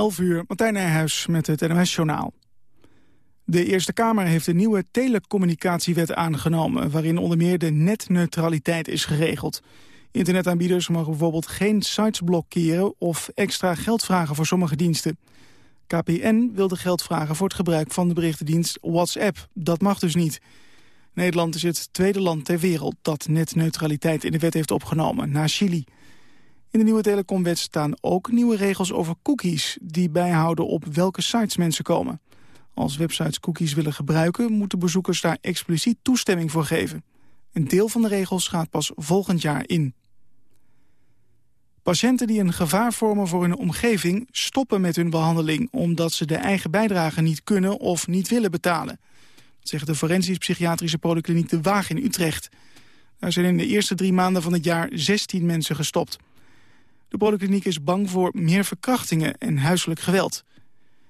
11 uur, Martijn Nijhuis met het NMS-journaal. De Eerste Kamer heeft een nieuwe telecommunicatiewet aangenomen... waarin onder meer de netneutraliteit is geregeld. Internetaanbieders mogen bijvoorbeeld geen sites blokkeren... of extra geld vragen voor sommige diensten. KPN wilde geld vragen voor het gebruik van de berichtendienst WhatsApp. Dat mag dus niet. Nederland is het tweede land ter wereld dat netneutraliteit in de wet heeft opgenomen, na Chili. In de nieuwe telecomwet staan ook nieuwe regels over cookies... die bijhouden op welke sites mensen komen. Als websites cookies willen gebruiken... moeten bezoekers daar expliciet toestemming voor geven. Een deel van de regels gaat pas volgend jaar in. Patiënten die een gevaar vormen voor hun omgeving... stoppen met hun behandeling omdat ze de eigen bijdrage niet kunnen of niet willen betalen. Dat zegt de forensisch-psychiatrische polykliniek De Waag in Utrecht. Daar zijn in de eerste drie maanden van het jaar 16 mensen gestopt. De polykliniek is bang voor meer verkrachtingen en huiselijk geweld.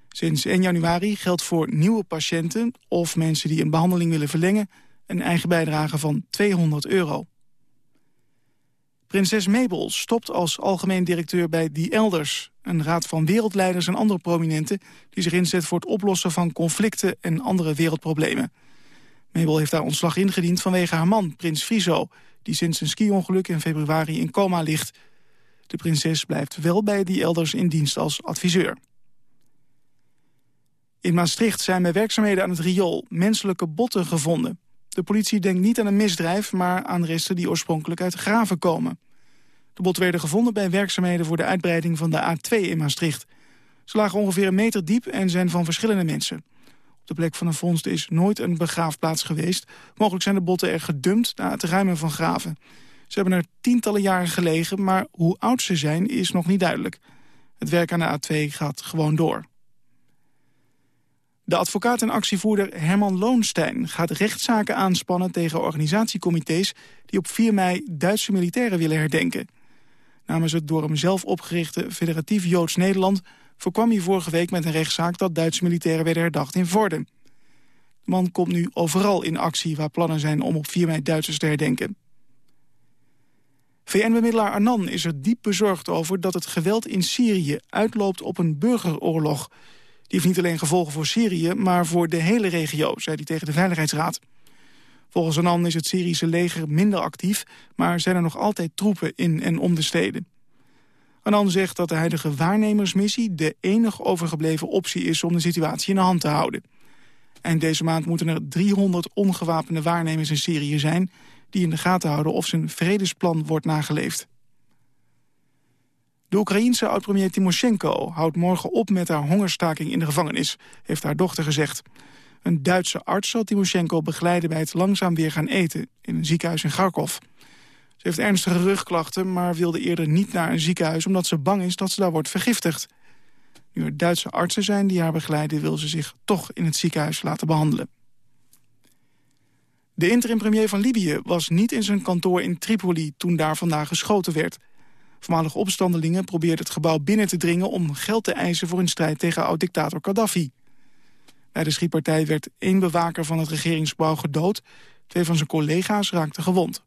Sinds 1 januari geldt voor nieuwe patiënten of mensen die een behandeling willen verlengen... een eigen bijdrage van 200 euro. Prinses Mabel stopt als algemeen directeur bij The Elders... een raad van wereldleiders en andere prominenten... die zich inzet voor het oplossen van conflicten en andere wereldproblemen. Mabel heeft daar ontslag ingediend vanwege haar man, prins Friso... die sinds een ski-ongeluk in februari in coma ligt... De prinses blijft wel bij die elders in dienst als adviseur. In Maastricht zijn bij werkzaamheden aan het riool menselijke botten gevonden. De politie denkt niet aan een misdrijf, maar aan resten die oorspronkelijk uit graven komen. De botten werden gevonden bij werkzaamheden voor de uitbreiding van de A2 in Maastricht. Ze lagen ongeveer een meter diep en zijn van verschillende mensen. Op de plek van de vondst is nooit een begraafplaats geweest. Mogelijk zijn de botten er gedumpt na het ruimen van graven. Ze hebben er tientallen jaren gelegen, maar hoe oud ze zijn is nog niet duidelijk. Het werk aan de A2 gaat gewoon door. De advocaat en actievoerder Herman Loonstein gaat rechtszaken aanspannen tegen organisatiecomité's die op 4 mei Duitse militairen willen herdenken. Namens het door hem zelf opgerichte Federatief Joods Nederland voorkwam hij vorige week met een rechtszaak dat Duitse militairen werden herdacht in Vorden. De man komt nu overal in actie waar plannen zijn om op 4 mei Duitsers te herdenken. VN-bemiddelaar Annan is er diep bezorgd over dat het geweld in Syrië uitloopt op een burgeroorlog. Die heeft niet alleen gevolgen voor Syrië, maar voor de hele regio, zei hij tegen de Veiligheidsraad. Volgens Annan is het Syrische leger minder actief, maar zijn er nog altijd troepen in en om de steden. Annan zegt dat de huidige waarnemersmissie de enige overgebleven optie is om de situatie in de hand te houden. En deze maand moeten er 300 ongewapende waarnemers in Syrië zijn die in de gaten houden of zijn vredesplan wordt nageleefd. De Oekraïense oud-premier Timoshenko houdt morgen op met haar hongerstaking in de gevangenis, heeft haar dochter gezegd. Een Duitse arts zal Timoshenko begeleiden bij het langzaam weer gaan eten in een ziekenhuis in Kharkov. Ze heeft ernstige rugklachten, maar wilde eerder niet naar een ziekenhuis omdat ze bang is dat ze daar wordt vergiftigd. Nu er Duitse artsen zijn die haar begeleiden, wil ze zich toch in het ziekenhuis laten behandelen. De interim-premier van Libië was niet in zijn kantoor in Tripoli toen daar vandaag geschoten werd. Voormalige opstandelingen probeerden het gebouw binnen te dringen om geld te eisen voor een strijd tegen oud-dictator Gaddafi. Bij de schietpartij werd één bewaker van het regeringsgebouw gedood. Twee van zijn collega's raakten gewond.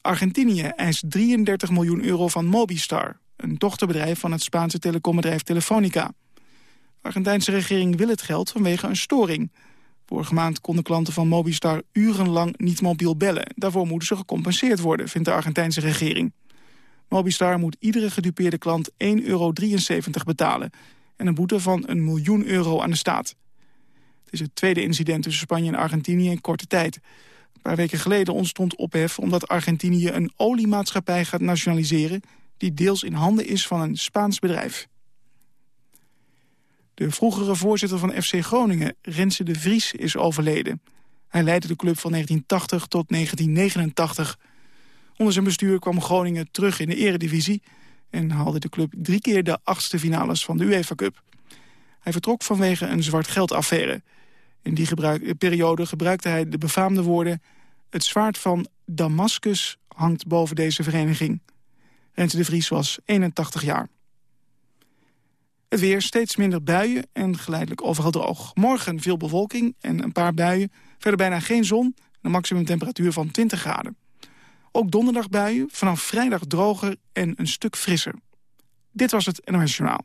Argentinië eist 33 miljoen euro van Mobistar, een dochterbedrijf van het Spaanse telecombedrijf Telefonica. De Argentijnse regering wil het geld vanwege een storing. Vorige maand konden klanten van Mobistar urenlang niet mobiel bellen. Daarvoor moeten ze gecompenseerd worden, vindt de Argentijnse regering. Mobistar moet iedere gedupeerde klant 1,73 euro betalen... en een boete van een miljoen euro aan de staat. Het is het tweede incident tussen Spanje en Argentinië in korte tijd. Een paar weken geleden ontstond ophef omdat Argentinië een oliemaatschappij gaat nationaliseren... die deels in handen is van een Spaans bedrijf. De vroegere voorzitter van FC Groningen, Renze de Vries, is overleden. Hij leidde de club van 1980 tot 1989. Onder zijn bestuur kwam Groningen terug in de eredivisie... en haalde de club drie keer de achtste finales van de UEFA Cup. Hij vertrok vanwege een zwart geldaffaire. In die periode gebruikte hij de befaamde woorden... het zwaard van Damascus hangt boven deze vereniging. Renze de Vries was 81 jaar. Het weer steeds minder buien en geleidelijk overal droog. Morgen veel bewolking en een paar buien. Verder bijna geen zon. Een maximumtemperatuur van 20 graden. Ook donderdag buien, vanaf vrijdag droger en een stuk frisser. Dit was het NOS Journaal.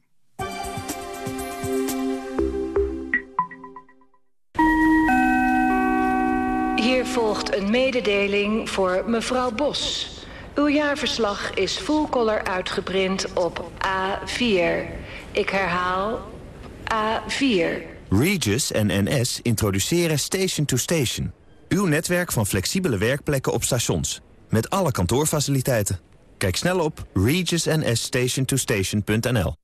Hier volgt een mededeling voor mevrouw Bos. Uw jaarverslag is full color uitgeprint op A4. Ik herhaal A4. Regis en NS introduceren Station to Station. Uw netwerk van flexibele werkplekken op stations. Met alle kantoorfaciliteiten. Kijk snel op regisnsstationtostation.nl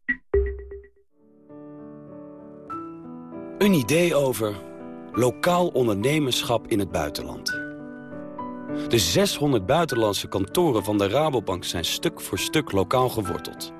Een idee over lokaal ondernemerschap in het buitenland. De 600 buitenlandse kantoren van de Rabobank zijn stuk voor stuk lokaal geworteld.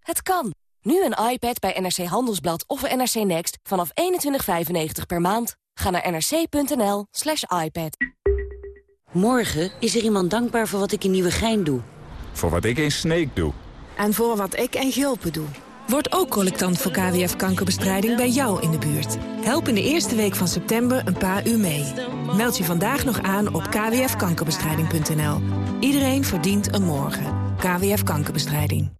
Het kan. Nu een iPad bij NRC Handelsblad of NRC Next vanaf 21,95 per maand. Ga naar nrc.nl slash iPad. Morgen is er iemand dankbaar voor wat ik in Nieuwegein doe. Voor wat ik in Sneek doe. En voor wat ik in Gulpen doe. Word ook collectant voor KWF-kankerbestrijding bij jou in de buurt. Help in de eerste week van september een paar uur mee. Meld je vandaag nog aan op kwfkankerbestrijding.nl. Iedereen verdient een morgen. KWF Kankerbestrijding.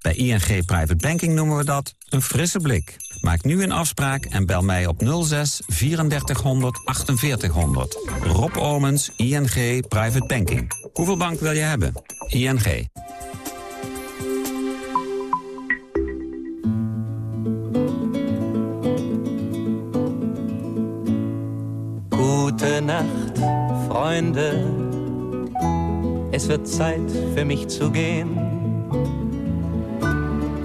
Bij ING Private Banking noemen we dat een frisse blik. Maak nu een afspraak en bel mij op 06 3400 4800. Rob Omens, ING Private Banking. Hoeveel bank wil je hebben? ING. Gute Nacht, Freunde. Es wird Zeit für mich zu gehen.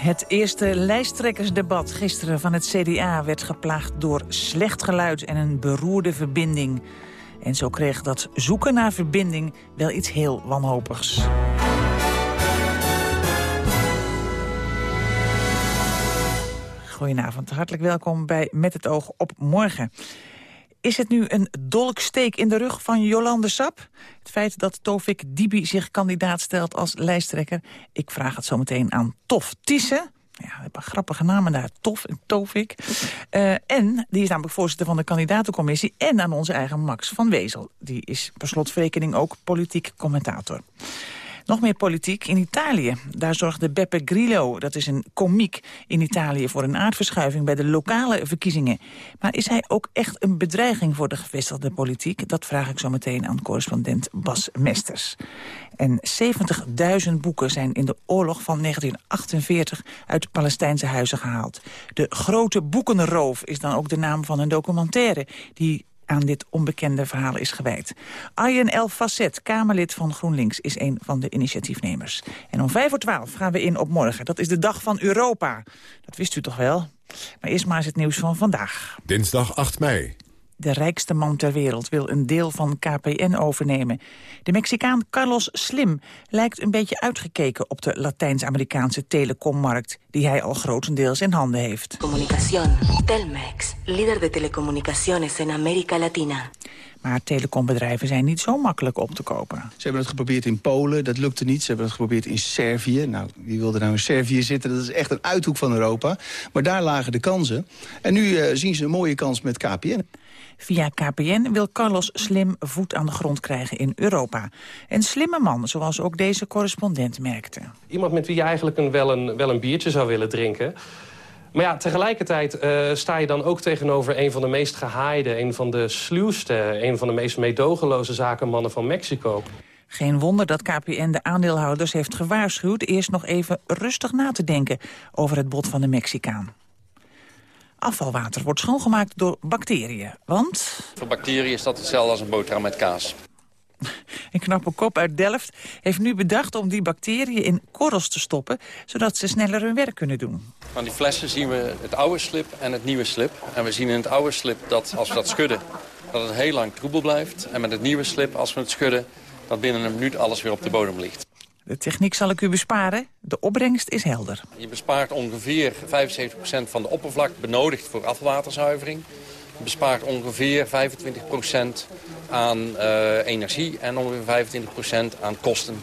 Het eerste lijsttrekkersdebat gisteren van het CDA werd geplaagd door slecht geluid en een beroerde verbinding. En zo kreeg dat zoeken naar verbinding wel iets heel wanhopigs. Goedenavond, hartelijk welkom bij Met het oog op morgen. Is het nu een dolksteek in de rug van Jolande Sap? Het feit dat Tovik Dibi zich kandidaat stelt als lijsttrekker? Ik vraag het zo meteen aan Tof Tisse. Ja, we hebben grappige namen daar. Tof en Tovik. Uh, en die is namelijk voorzitter van de kandidatencommissie. En aan onze eigen Max van Wezel. Die is per slotverrekening ook politiek commentator. Nog meer politiek in Italië. Daar zorgde Beppe Grillo, dat is een komiek in Italië... voor een aardverschuiving bij de lokale verkiezingen. Maar is hij ook echt een bedreiging voor de gevestigde politiek? Dat vraag ik zo meteen aan correspondent Bas Mesters. En 70.000 boeken zijn in de oorlog van 1948 uit Palestijnse huizen gehaald. De Grote Boekenroof is dan ook de naam van een documentaire... die aan dit onbekende verhaal is gewijd. Arjen Facet, Kamerlid van GroenLinks, is een van de initiatiefnemers. En om vijf voor twaalf gaan we in op morgen. Dat is de dag van Europa. Dat wist u toch wel? Maar eerst maar eens het nieuws van vandaag. Dinsdag 8 mei. De rijkste man ter wereld wil een deel van KPN overnemen. De Mexicaan Carlos Slim lijkt een beetje uitgekeken op de Latijns-Amerikaanse telecommarkt, die hij al grotendeels in handen heeft. Comunicación, Telmex, líder de telecomunicaciones in Amerika Latina. Maar telecombedrijven zijn niet zo makkelijk op te kopen. Ze hebben het geprobeerd in Polen, dat lukte niet. Ze hebben het geprobeerd in Servië. Nou, wie wilde nou in Servië zitten? Dat is echt een uithoek van Europa. Maar daar lagen de kansen. En nu uh, zien ze een mooie kans met KPN. Via KPN wil Carlos Slim voet aan de grond krijgen in Europa. Een slimme man, zoals ook deze correspondent merkte. Iemand met wie je eigenlijk een, wel, een, wel een biertje zou willen drinken... Maar ja, tegelijkertijd uh, sta je dan ook tegenover een van de meest gehaaide... een van de sluwste, een van de meest meedogenloze zakenmannen van Mexico. Geen wonder dat KPN de aandeelhouders heeft gewaarschuwd... eerst nog even rustig na te denken over het bod van de Mexicaan. Afvalwater wordt schoongemaakt door bacteriën, want... Voor bacteriën is dat hetzelfde als een boterham met kaas. Een knappe kop uit Delft heeft nu bedacht om die bacteriën in korrels te stoppen... zodat ze sneller hun werk kunnen doen. Aan die flessen zien we het oude slip en het nieuwe slip. En we zien in het oude slip dat als we dat schudden, dat het heel lang troebel blijft. En met het nieuwe slip, als we het schudden, dat binnen een minuut alles weer op de bodem ligt. De techniek zal ik u besparen. De opbrengst is helder. Je bespaart ongeveer 75% van de oppervlak benodigd voor afvalwaterzuivering. Je bespaart ongeveer 25% aan uh, energie en ongeveer 25% aan kosten.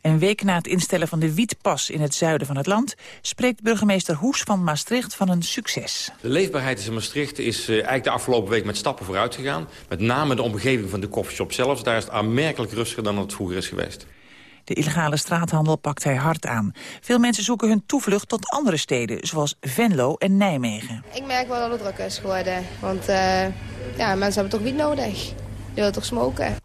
Een week na het instellen van de wietpas in het zuiden van het land... spreekt burgemeester Hoes van Maastricht van een succes. De leefbaarheid in Maastricht is uh, eigenlijk de afgelopen week met stappen vooruit gegaan. Met name de omgeving van de koffieshop zelf. Daar is het aanmerkelijk rustiger dan het vroeger is geweest. De illegale straathandel pakt hij hard aan. Veel mensen zoeken hun toevlucht tot andere steden, zoals Venlo en Nijmegen. Ik merk wel dat het druk is geworden. Want uh, ja, mensen hebben toch wiet nodig. Die willen toch smoken.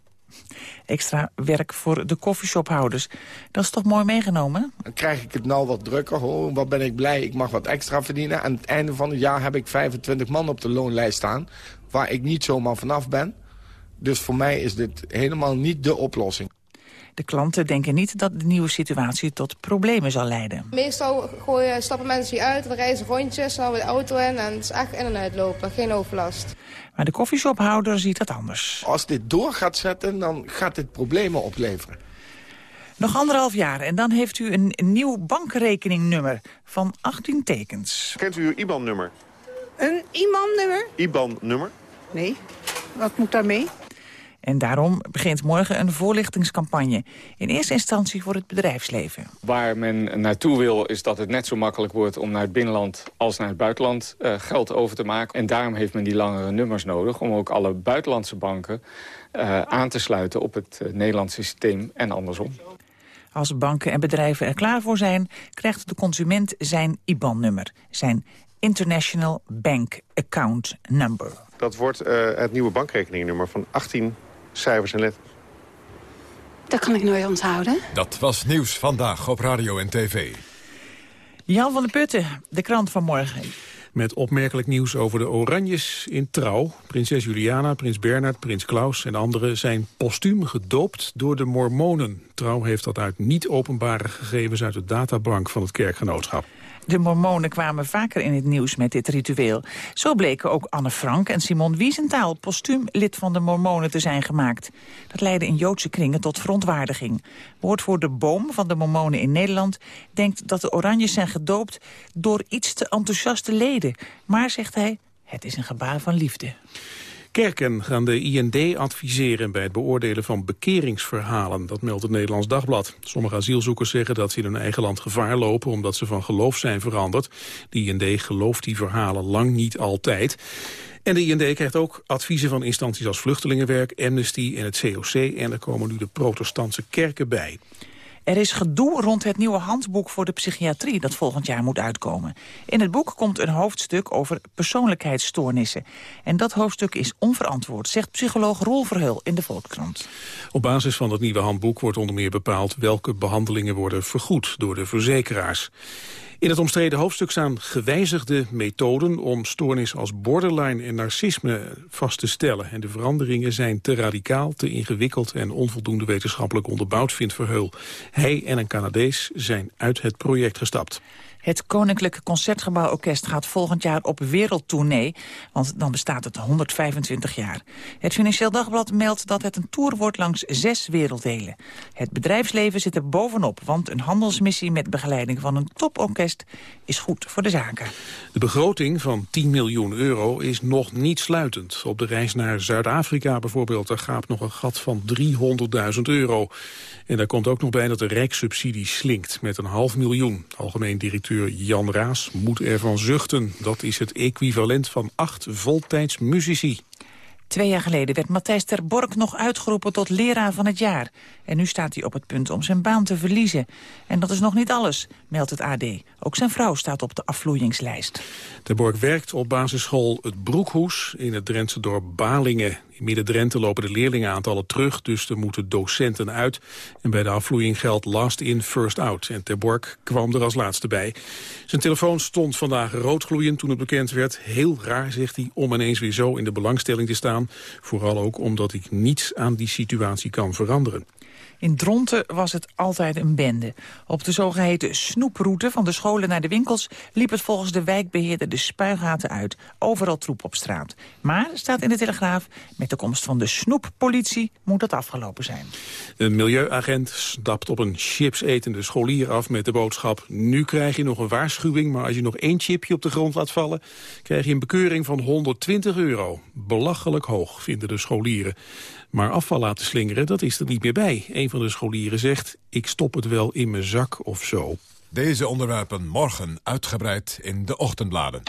Extra werk voor de koffieshophouders. Dat is toch mooi meegenomen? Dan krijg ik het nou wat drukker. Hoor. Wat ben ik blij, ik mag wat extra verdienen. Aan het einde van het jaar heb ik 25 man op de loonlijst staan... waar ik niet zomaar vanaf ben. Dus voor mij is dit helemaal niet de oplossing. De klanten denken niet dat de nieuwe situatie tot problemen zal leiden. Meestal gooien, stappen mensen hier uit, we reizen rondjes, dan we de auto in en het is echt in en uitlopen, geen overlast. Maar de koffieshophouder ziet dat anders. Als dit door gaat zetten, dan gaat dit problemen opleveren. Nog anderhalf jaar en dan heeft u een nieuw bankrekeningnummer van 18 tekens. Kent u uw IBAN-nummer? Een IBAN-nummer? IBAN-nummer? Nee. Wat moet daarmee? En daarom begint morgen een voorlichtingscampagne. In eerste instantie voor het bedrijfsleven. Waar men naartoe wil is dat het net zo makkelijk wordt... om naar het binnenland als naar het buitenland uh, geld over te maken. En daarom heeft men die langere nummers nodig... om ook alle buitenlandse banken uh, aan te sluiten op het uh, Nederlandse systeem en andersom. Als banken en bedrijven er klaar voor zijn... krijgt de consument zijn IBAN-nummer, zijn International Bank Account Number. Dat wordt het nieuwe bankrekeningnummer van 18 cijfers en letters. Dat kan ik nooit onthouden. Dat was Nieuws Vandaag op Radio en TV. Jan van der Putten, de krant van morgen. Met opmerkelijk nieuws over de Oranjes in trouw. Prinses Juliana, prins Bernard, prins Klaus en anderen zijn postuum gedoopt door de mormonen. Trouw heeft dat uit niet openbare gegevens uit de databank van het kerkgenootschap. De mormonen kwamen vaker in het nieuws met dit ritueel. Zo bleken ook Anne Frank en Simon Wiesenthal postuum lid van de mormonen te zijn gemaakt. Dat leidde in Joodse kringen tot verontwaardiging. Woordvoerder Boom van de mormonen in Nederland denkt dat de Oranjes zijn gedoopt door iets te enthousiaste leden. Maar, zegt hij, het is een gebaar van liefde. Kerken gaan de IND adviseren bij het beoordelen van bekeringsverhalen. Dat meldt het Nederlands Dagblad. Sommige asielzoekers zeggen dat ze in hun eigen land gevaar lopen... omdat ze van geloof zijn veranderd. De IND gelooft die verhalen lang niet altijd. En de IND krijgt ook adviezen van instanties als Vluchtelingenwerk, Amnesty en het COC. En er komen nu de protestantse kerken bij. Er is gedoe rond het nieuwe handboek voor de psychiatrie dat volgend jaar moet uitkomen. In het boek komt een hoofdstuk over persoonlijkheidsstoornissen. En dat hoofdstuk is onverantwoord, zegt psycholoog Roel Verheul in de Volkskrant. Op basis van het nieuwe handboek wordt onder meer bepaald welke behandelingen worden vergoed door de verzekeraars. In het omstreden hoofdstuk staan gewijzigde methoden om stoornis als borderline en narcisme vast te stellen. En de veranderingen zijn te radicaal, te ingewikkeld en onvoldoende wetenschappelijk onderbouwd, vindt Verheul. Hij en een Canadees zijn uit het project gestapt. Het Koninklijke Concertgebouworkest gaat volgend jaar op wereldtournee, want dan bestaat het 125 jaar. Het Financieel Dagblad meldt dat het een tour wordt langs zes werelddelen. Het bedrijfsleven zit er bovenop, want een handelsmissie met begeleiding van een toporkest is goed voor de zaken. De begroting van 10 miljoen euro is nog niet sluitend. Op de reis naar Zuid-Afrika bijvoorbeeld, daar gaat nog een gat van 300.000 euro. En daar komt ook nog bij dat de rijkssubsidie slinkt met een half miljoen. Algemeen directeur Jan Raas moet ervan zuchten. Dat is het equivalent van acht voltijds muzici. Twee jaar geleden werd Matthijs ter Bork nog uitgeroepen tot leraar van het jaar. En nu staat hij op het punt om zijn baan te verliezen. En dat is nog niet alles, meldt het AD. Ook zijn vrouw staat op de afvloeingslijst. Ter Bork werkt op basisschool Het Broekhoes in het Drentse dorp Balingen. Midden-Drenthe lopen de leerlingenaantallen terug, dus er moeten docenten uit. En bij de afvloeiing geldt last in, first out. En Ter Bork kwam er als laatste bij. Zijn telefoon stond vandaag roodgloeiend toen het bekend werd. Heel raar, zegt hij, om ineens weer zo in de belangstelling te staan. Vooral ook omdat ik niets aan die situatie kan veranderen. In Dronten was het altijd een bende. Op de zogeheten snoeproute van de scholen naar de winkels... liep het volgens de wijkbeheerder de spuigaten uit. Overal troep op straat. Maar, staat in de Telegraaf, met de komst van de snoeppolitie... moet dat afgelopen zijn. Een milieuagent stapt op een chipsetende scholier af met de boodschap... nu krijg je nog een waarschuwing, maar als je nog één chipje op de grond laat vallen... krijg je een bekeuring van 120 euro. Belachelijk hoog, vinden de scholieren. Maar afval laten slingeren, dat is er niet meer bij. Een van de scholieren zegt, ik stop het wel in mijn zak of zo. Deze onderwerpen morgen uitgebreid in de ochtendbladen.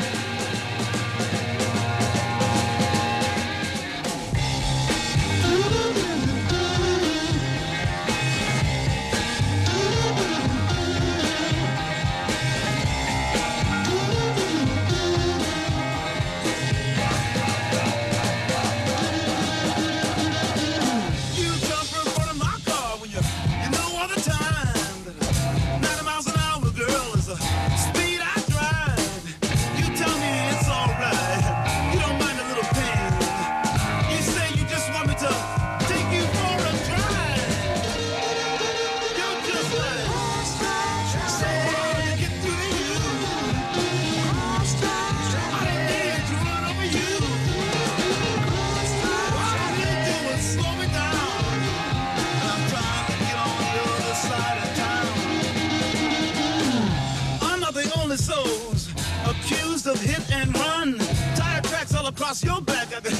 Across your back. I can,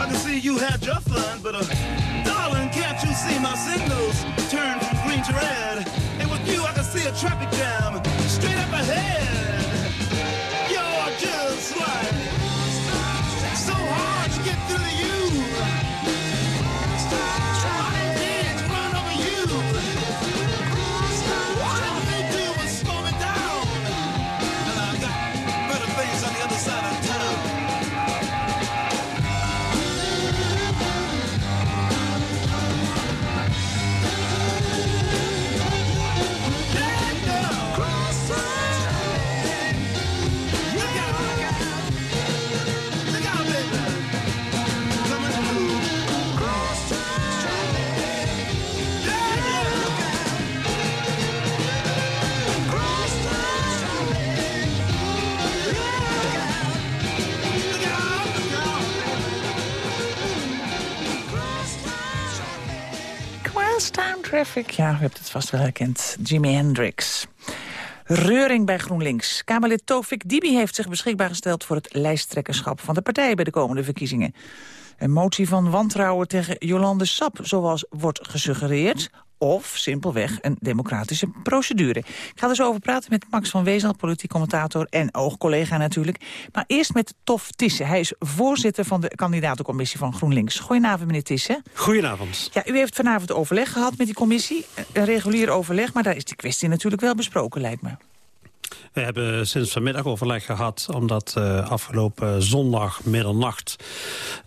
I can see you had your fun, but uh, darling, can't you see my signals turn from green to red? And with you, I can see a traffic jam Ja, u hebt het vast wel herkend. Jimi Hendrix. Reuring bij GroenLinks. Kamerlid Tofik Dibi heeft zich beschikbaar gesteld... voor het lijsttrekkerschap van de partij bij de komende verkiezingen. Een motie van wantrouwen tegen Jolande Sap, zoals wordt gesuggereerd... of simpelweg een democratische procedure. Ik ga er zo over praten met Max van Wezel, politiek commentator... en oogcollega natuurlijk. Maar eerst met Tof Tisse. Hij is voorzitter van de kandidatencommissie van GroenLinks. Goedenavond, meneer Tisse. Goedenavond. Ja, u heeft vanavond overleg gehad met die commissie. Een regulier overleg, maar daar is die kwestie natuurlijk wel besproken, lijkt me. We hebben sinds vanmiddag overleg gehad, omdat uh, afgelopen zondag middernacht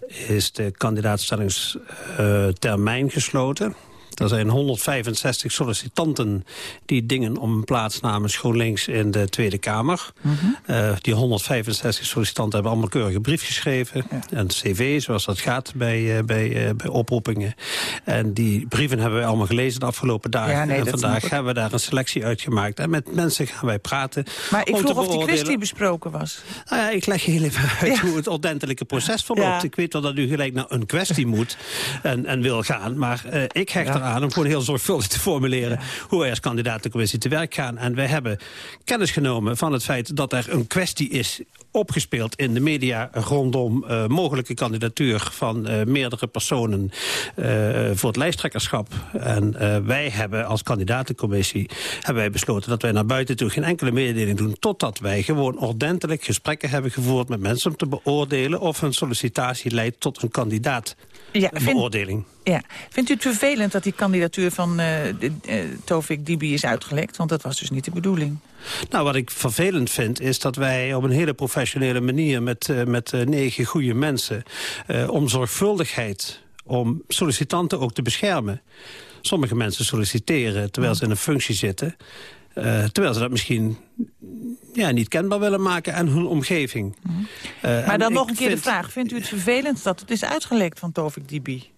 is de kandidaatstellingstermijn uh, gesloten. Er zijn 165 sollicitanten die dingen om een plaats namens GroenLinks in de Tweede Kamer. Mm -hmm. uh, die 165 sollicitanten hebben allemaal keurige brief geschreven. Ja. Een cv, zoals dat gaat bij, uh, bij, uh, bij oproepingen. En die brieven hebben wij allemaal gelezen de afgelopen dagen. Ja, nee, en vandaag hebben we daar een selectie uitgemaakt. En met mensen gaan wij praten. Maar ik vroeg of die kwestie besproken was. Nou ja, ik leg heel even uit ja. hoe het ordentelijke proces verloopt. Ik weet wel dat u gelijk naar een kwestie moet en, en wil gaan. Maar ik hecht er eraan om gewoon heel zorgvuldig te formuleren... hoe wij als kandidatencommissie te werk gaan. En wij hebben kennis genomen van het feit dat er een kwestie is opgespeeld in de media rondom uh, mogelijke kandidatuur van uh, meerdere personen uh, voor het lijsttrekkerschap. En wij hebben als kandidatencommissie hebben wij besloten dat wij naar buiten toe geen enkele mededeling doen totdat wij gewoon ordentelijk gesprekken hebben gevoerd met mensen om te beoordelen of hun sollicitatie leidt tot een kandidaat ja, beoordeling. Ja. Vindt u het vervelend dat die kandidatuur van Tovik Dibi is uitgelekt? Want dat was dus niet de bedoeling. Nou, wat ik vervelend vind is dat wij op een hele professionele manier... met, uh, met negen goede mensen om zorgvuldigheid... om sollicitanten ook te beschermen. Sommige mensen solliciteren terwijl ze in een functie zitten... Uh, terwijl ze dat misschien ja, niet kenbaar willen maken aan hun omgeving. Mm. Uh, maar dan nog een keer vind... de vraag. Vindt u het vervelend dat het is uitgelekt van Tovik Dibi?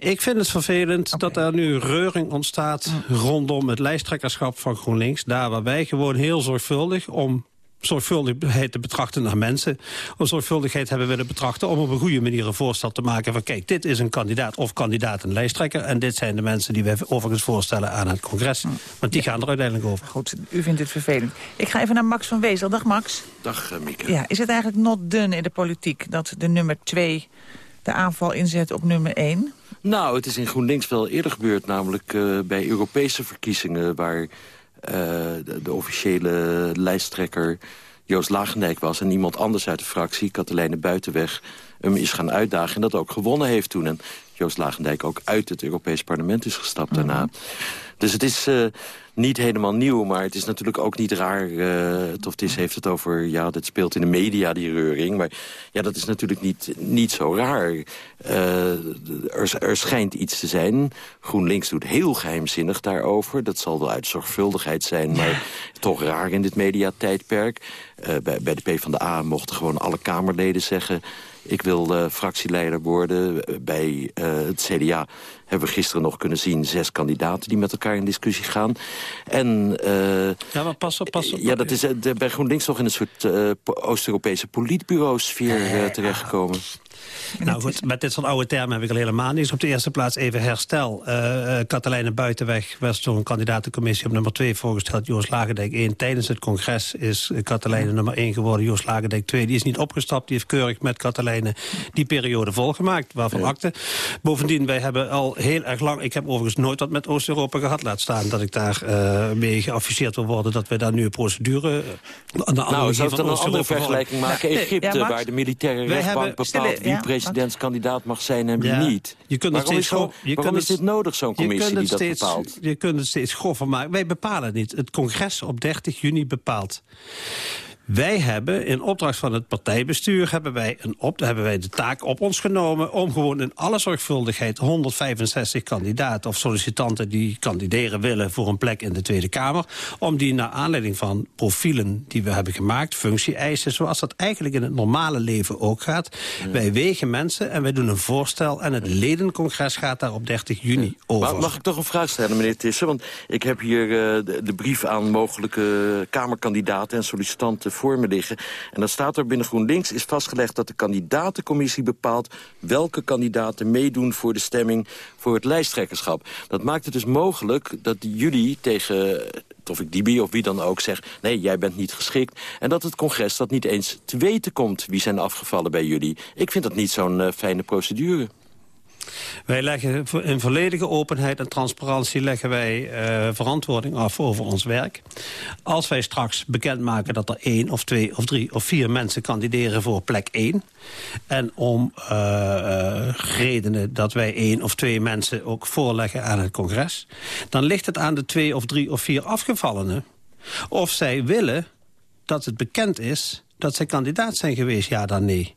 Ik vind het vervelend okay. dat er nu reuring ontstaat mm. rondom het lijsttrekkerschap van GroenLinks. Daar waar wij gewoon heel zorgvuldig om zorgvuldigheid te betrachten naar mensen. Om zorgvuldigheid hebben willen betrachten om op een goede manier een voorstel te maken van kijk, dit is een kandidaat of kandidaat een lijsttrekker en dit zijn de mensen die wij overigens voorstellen aan het congres. Want die gaan er uiteindelijk over. Goed, u vindt het vervelend. Ik ga even naar Max van Wezel. Dag Max. Dag uh, Mieke. Ja, is het eigenlijk not done in de politiek dat de nummer 2 de aanval inzet op nummer 1? Nou, het is in GroenLinks wel eerder gebeurd, namelijk uh, bij Europese verkiezingen waar de, de, officiële lijsttrekker Joost Lagendijk was... en iemand anders uit de fractie, Katelijne Buitenweg, hem is gaan uitdagen... en dat ook gewonnen heeft toen. En Joost Lagendijk ook uit het Europees parlement is gestapt mm -hmm. daarna. Dus het is uh, niet helemaal nieuw, maar het is natuurlijk ook niet raar. Uh, Toftis heeft het over, ja, dat speelt in de media, die reuring. Maar ja, dat is natuurlijk niet, niet zo raar. Uh, er, er schijnt iets te zijn. GroenLinks doet heel geheimzinnig daarover. Dat zal wel uit zorgvuldigheid zijn, maar toch raar in dit mediatijdperk. Uh, bij, bij de PvdA mochten gewoon alle Kamerleden zeggen... Ik wil uh, fractieleider worden. Bij uh, het CDA hebben we gisteren nog kunnen zien... zes kandidaten die met elkaar in discussie gaan. En, uh, ja, maar pas op, pas op. Ja, dat is bij GroenLinks nog in een soort Oost-Europese politbureau-sfeer terechtgekomen. Nou goed, met dit soort oude termen heb ik al helemaal niks. Op de eerste plaats even herstel. Uh, Katelijne Buitenweg was door een kandidatencommissie op nummer 2 voorgesteld. Joost Lagendijk 1. Tijdens het congres is Katelijne nummer 1 geworden. Joost Lagendijk 2. Die is niet opgestapt. Die heeft keurig met Katelijne die periode volgemaakt. Waarvan ja. akte. Bovendien, wij hebben al heel erg lang... Ik heb overigens nooit wat met Oost-Europa gehad. Laat staan dat ik daar uh, mee geafficheerd wil worden. Dat we daar nu een procedure... Uh, nou, zou ik dan een andere vergelijking maken? Egypte, ja, waar de militaire rechtbank bepaalt wie presidentskandidaat mag zijn en wie ja. niet. Je kunt waarom het is, zo, je waarom is dit nodig, zo'n commissie die dat steeds, bepaalt? Je kunt het steeds groffer maken. Wij bepalen het niet. Het congres op 30 juni bepaalt. Wij hebben in opdracht van het partijbestuur hebben wij, een op, hebben wij de taak op ons genomen... om gewoon in alle zorgvuldigheid 165 kandidaten of sollicitanten... die kandideren willen voor een plek in de Tweede Kamer... om die naar aanleiding van profielen die we hebben gemaakt, functie-eisen... zoals dat eigenlijk in het normale leven ook gaat. Ja. Wij wegen mensen en wij doen een voorstel... en het ledencongres gaat daar op 30 juni over. Maar mag ik toch een vraag stellen, meneer Tissen? Want ik heb hier uh, de, de brief aan mogelijke Kamerkandidaten en sollicitanten voor me liggen. En dan staat er binnen GroenLinks is vastgelegd dat de kandidatencommissie bepaalt... welke kandidaten meedoen voor de stemming voor het lijsttrekkerschap. Dat maakt het dus mogelijk dat jullie tegen of ik Dibi of wie dan ook zegt... nee, jij bent niet geschikt. En dat het congres dat niet eens te weten komt... wie zijn afgevallen bij jullie. Ik vind dat niet zo'n uh, fijne procedure. Wij leggen in volledige openheid en transparantie leggen wij uh, verantwoording af over ons werk. Als wij straks bekendmaken dat er één of twee of drie of vier mensen kandideren voor plek één. En om uh, redenen dat wij één of twee mensen ook voorleggen aan het congres. Dan ligt het aan de twee of drie of vier afgevallenen. Of zij willen dat het bekend is dat zij kandidaat zijn geweest, ja dan nee.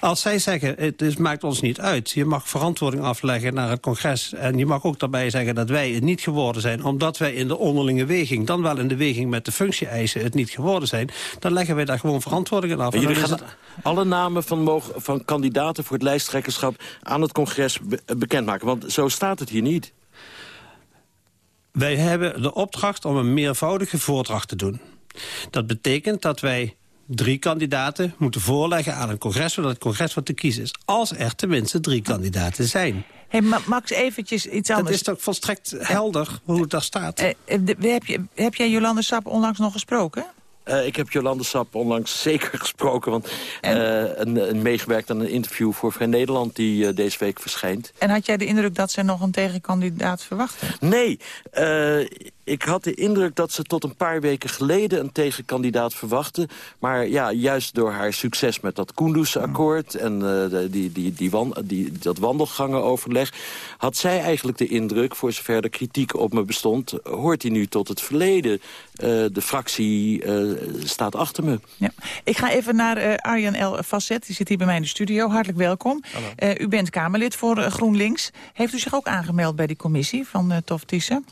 Als zij zeggen, het is, maakt ons niet uit. Je mag verantwoording afleggen naar het congres. En je mag ook daarbij zeggen dat wij het niet geworden zijn... omdat wij in de onderlinge weging, dan wel in de weging met de functie-eisen... het niet geworden zijn. Dan leggen wij daar gewoon verantwoording af. En jullie gaan het... alle namen van, van kandidaten voor het lijsttrekkerschap... aan het congres be bekendmaken. Want zo staat het hier niet. Wij hebben de opdracht om een meervoudige voordracht te doen. Dat betekent dat wij drie kandidaten moeten voorleggen aan een congres... zodat het congres wat te kiezen is. Als er tenminste drie kandidaten zijn. Hey, Max, eventjes iets anders. Dat is toch volstrekt helder hoe het daar staat. Eh, eh, heb, je, heb jij Jolande Sap onlangs nog gesproken? Uh, ik heb Jolande Sap onlangs zeker gesproken. Want uh, een, een, meegewerkt aan een interview voor Vrij Nederland... die uh, deze week verschijnt. En had jij de indruk dat ze nog een tegenkandidaat verwachtte? Nee, ik had de indruk dat ze tot een paar weken geleden een tegenkandidaat verwachtte. Maar ja, juist door haar succes met dat Kunduz-akkoord... en uh, die, die, die, wan, die, dat wandelgangenoverleg... had zij eigenlijk de indruk, voor zover de kritiek op me bestond... hoort hij nu tot het verleden. Uh, de fractie uh, staat achter me. Ja. Ik ga even naar Arjan L. Facet. Die zit hier bij mij in de studio. Hartelijk welkom. u bent Kamerlid voor GroenLinks. Heeft u zich ook aangemeld bij die commissie van Tof Thyssen?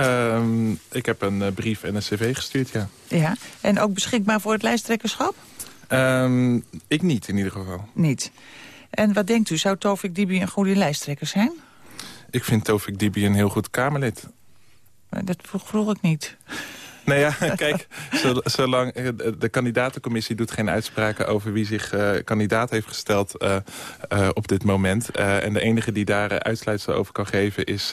Um, ik heb een uh, brief en een cv gestuurd, ja. Ja, en ook beschikbaar voor het lijsttrekkerschap? Um, ik niet, in ieder geval. Niet. En wat denkt u, zou Tovik Dibi een goede lijsttrekker zijn? Ik vind Tovik Dibi een heel goed Kamerlid. Dat vroeg, vroeg ik niet. Nou ja, kijk, zolang eh, de kandidatencommissie doet geen uitspraken over wie zich uh, kandidaat heeft gesteld uh, uh, op dit moment. en de enige die daar uitsluitsel over kan geven is,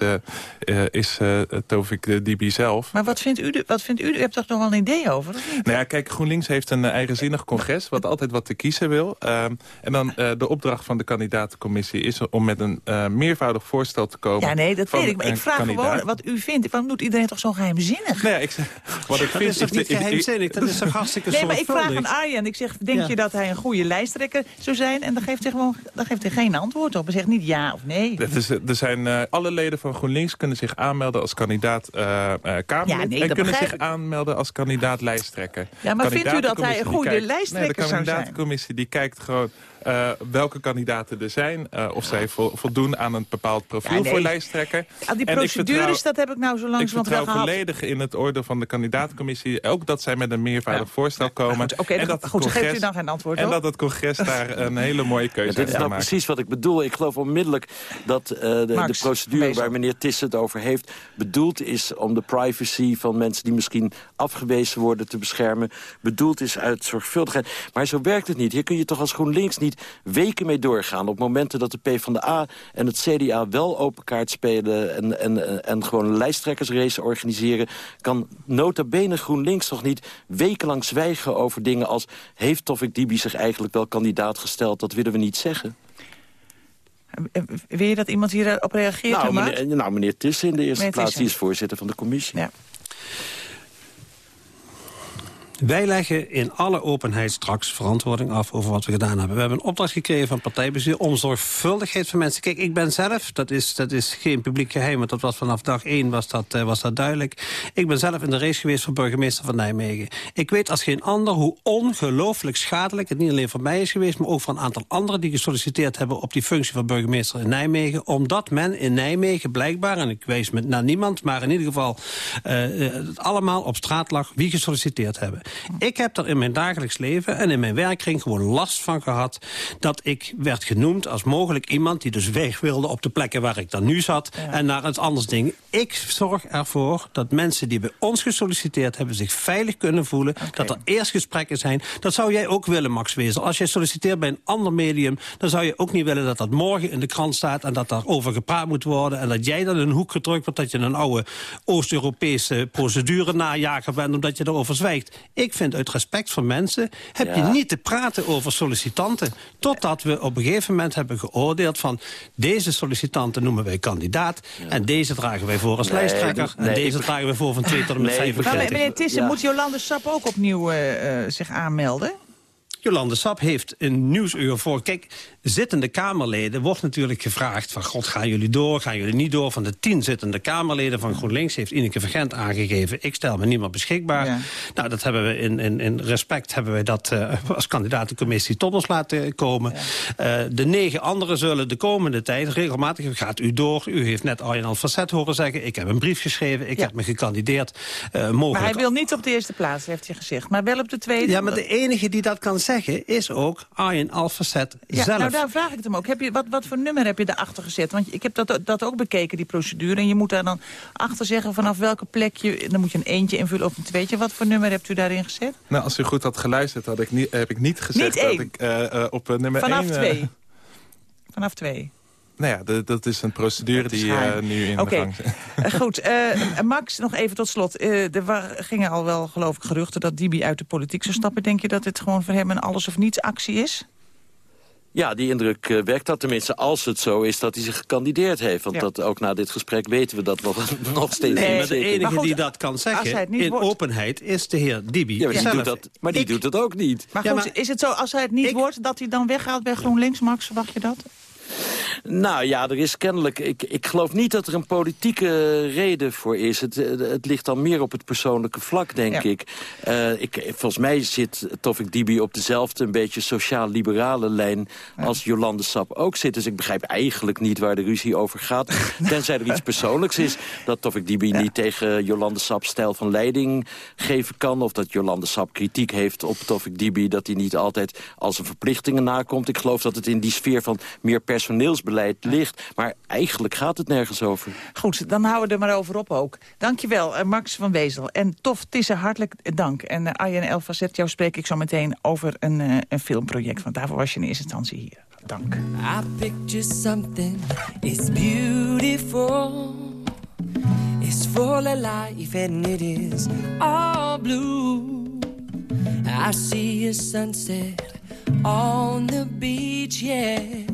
is Tovik Dibi zelf. Maar wat vindt u? Wat vindt u? U hebt toch nog wel een idee over? Nou ja, kijk, GroenLinks heeft een eigenzinnig congres wat altijd wat te kiezen wil. Ehm, en dan de opdracht van de kandidatencommissie is om met een meervoudig voorstel te komen. Ja, nee, dat weet ik. Maar ik vraag gewoon wat u vindt. Waarom doet iedereen toch zo geheimzinnig? Nou ja, ik zeg, wat ik dat vind, is toch niet geheimzinnig? Dat is toch hartstikke Nee, maar ik vraag aan Arjen. Ik zeg, denk ja. je dat hij een goede lijsttrekker zou zijn? En dan geeft hij gewoon dan geeft hij geen antwoord op. Hij zegt niet ja of nee. Dat is, er zijn, uh, alle leden van GroenLinks kunnen zich aanmelden als kandidaat uh, uh, Kamerlid. Ja, nee, en kunnen zich aanmelden als kandidaat lijsttrekker. Ja, maar vindt u dat hij een goede lijsttrekker zou zijn? De kandidaatcommissie die kijkt gewoon uh, welke kandidaten er zijn. Uh, of zij vo voldoen aan een bepaald profiel ja, nee. voor lijsttrekker. Al die procedures, dat heb ik nou zo langs wat wel gehad. Ik volledig in het orde van de kandidaatcommissie. Ook dat zij met een meervoudig ja. voorstel komen. Oké, okay, en dat goed, congres, geeft u dan geen antwoord En dat het congres daar een hele mooie keuze ja, Dit is nou maken. precies wat ik bedoel. Ik geloof onmiddellijk dat uh, de, Max, de procedure waar meneer Tissen het over heeft... bedoeld is om de privacy van mensen die misschien afgewezen worden te beschermen. Bedoeld is uit zorgvuldigheid. Maar zo werkt het niet. Hier kun je toch als GroenLinks niet weken mee doorgaan. Op momenten dat de PvdA en het CDA wel open kaart spelen... en, en, en gewoon een lijsttrekkersrace organiseren... kan nota bene GroenLinks toch niet wekenlang zwijgen over dingen als... heeft Tofik Dibi zich eigenlijk wel kandidaat gesteld? Dat willen we niet zeggen. Wil je dat iemand hierop reageert? Nou, meneer, nou, meneer Tissen in de eerste meneer plaats, die is voorzitter van de commissie. Ja. Wij leggen in alle openheid straks verantwoording af over wat we gedaan hebben. We hebben een opdracht gekregen van partijbestuur om zorgvuldigheid van mensen. Kijk, ik ben zelf, dat is, dat is geen publiek geheim... want dat was vanaf dag één was dat, uh, was dat duidelijk. Ik ben zelf in de race geweest voor burgemeester van Nijmegen. Ik weet als geen ander hoe ongelooflijk schadelijk... het niet alleen voor mij is geweest, maar ook voor een aantal anderen... die gesolliciteerd hebben op die functie van burgemeester in Nijmegen... omdat men in Nijmegen blijkbaar, en ik wijs met naar niemand... maar in ieder geval uh, het allemaal op straat lag wie gesolliciteerd hebben. Ik heb er in mijn dagelijks leven en in mijn werkkring gewoon last van gehad... dat ik werd genoemd als mogelijk iemand die dus weg wilde op de plekken waar ik dan nu zat... Ja. en naar het anders ding. Ik zorg ervoor dat mensen die bij ons gesolliciteerd hebben... zich veilig kunnen voelen, okay. dat er eerst gesprekken zijn. Dat zou jij ook willen, Max Wezel. Als jij solliciteert bij een ander medium... dan zou je ook niet willen dat dat morgen in de krant staat... en dat daarover gepraat moet worden... en dat jij dan in een hoek gedrukt wordt... dat je een oude Oost-Europese procedure najager bent... omdat je erover zwijgt. Ik vind uit respect voor mensen... heb ja. je niet te praten over sollicitanten. Totdat we op een gegeven moment hebben geoordeeld van... deze sollicitanten noemen wij kandidaat... Ja. en deze dragen wij voor als nee, lijsttrekker... Nee, en deze ik... dragen wij voor van 2 tot en met 35. Maar meneer Tissen, ja. moet Jolande Sap ook opnieuw uh, uh, zich aanmelden? Jolande Sap heeft een nieuwsuur voor. Kijk, zittende Kamerleden wordt natuurlijk gevraagd... van god, gaan jullie door, gaan jullie niet door? Van de tien zittende Kamerleden van GroenLinks... heeft Ineke Vergent aangegeven... ik stel me niet meer beschikbaar. Ja. Nou, dat hebben we in, in, in respect hebben we dat uh, als kandidatencommissie tot ons laten komen. Ja. Uh, de negen anderen zullen de komende tijd regelmatig... gaat u door, u heeft net Arjen Alfacet horen zeggen... ik heb een brief geschreven, ik ja. heb me gekandideerd. Uh, mogelijk... Maar hij wil niet op de eerste plaats, heeft hij gezegd. Maar wel op de tweede. Ja, maar de enige die dat kan zeggen zeggen is ook Arjen Alfacet Ja, zelf. nou daar vraag ik het hem ook. Heb je, wat, wat voor nummer heb je daarachter gezet? Want ik heb dat, dat ook bekeken, die procedure. En je moet daar dan achter zeggen vanaf welke plek je... dan moet je een eentje invullen of een tweetje. Wat voor nummer hebt u daarin gezet? Nou, als u goed had geluisterd, had ik niet, heb ik niet gezegd Niet dat ik eh, eh, op eh, nummer Vanaf één... eh, twee. Vanaf twee. Nou ja, de- dat is een procedure die eh, nu in de gang zit. Eh, goed, eh, Max, nog even tot slot. Eh, er gingen al wel, geloof ik, geruchten dat Dibi uit de politiek zou stappen. Denk je dat dit gewoon voor hem een alles-of-niets actie is? Ja, die indruk eh, werkt dat tenminste als het zo is dat hij zich gekandideerd heeft. Want Ja. dat, ook na dit gesprek weten we dat nog, nog steeds Nee, niet maar de enige Maar goed, die dat kan als hij zeggen in wordt- openheid is de heer Dibi. Ja, maar die, doet, dat, maar die doet het ook niet. Maar Ja, goed, maar- is het zo, als hij het niet wordt, dat hij dan weggaat bij GroenLinks? Max, verwacht je dat? Nou ja, er is kennelijk... Ik, ik geloof niet dat er een politieke reden voor is. Het, eh, het ligt dan meer op het persoonlijke vlak, denk Ja. ik. Eh, ik. Volgens mij zit Tofik Dibi op dezelfde... een beetje sociaal-liberale lijn als Jolande Sap ook zit. Dus ik begrijp eigenlijk niet waar de ruzie over gaat. Tenzij er iets persoonlijks is. Dat Tofik Dibi niet tegen Jolande Sap stijl van leiding geven kan. Of dat Jolande Sap kritiek heeft op Tofik Dibi. Dat hij niet altijd al zijn verplichtingen nakomt. Ik geloof dat het in die sfeer van meer personeelsbeleid ligt. Maar eigenlijk gaat het nergens over. Goed, dan houden we er maar over op ook. Dankjewel, eh, Max van Wezel. En Tof Tisse, hartelijk dank. En uh, Arjen Elfazet, jou spreek ik zo meteen over een, uh, een filmproject. Want daarvoor was je in eerste instantie hier. Dank. I picture something, it's beautiful. It's full of life and it is all blue. I see a sunset on the beach, yeah.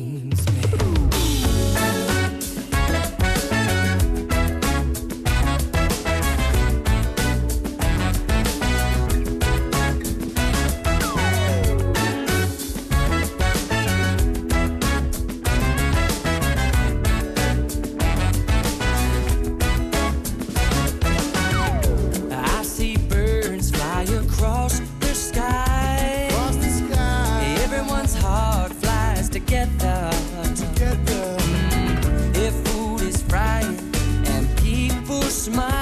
smile.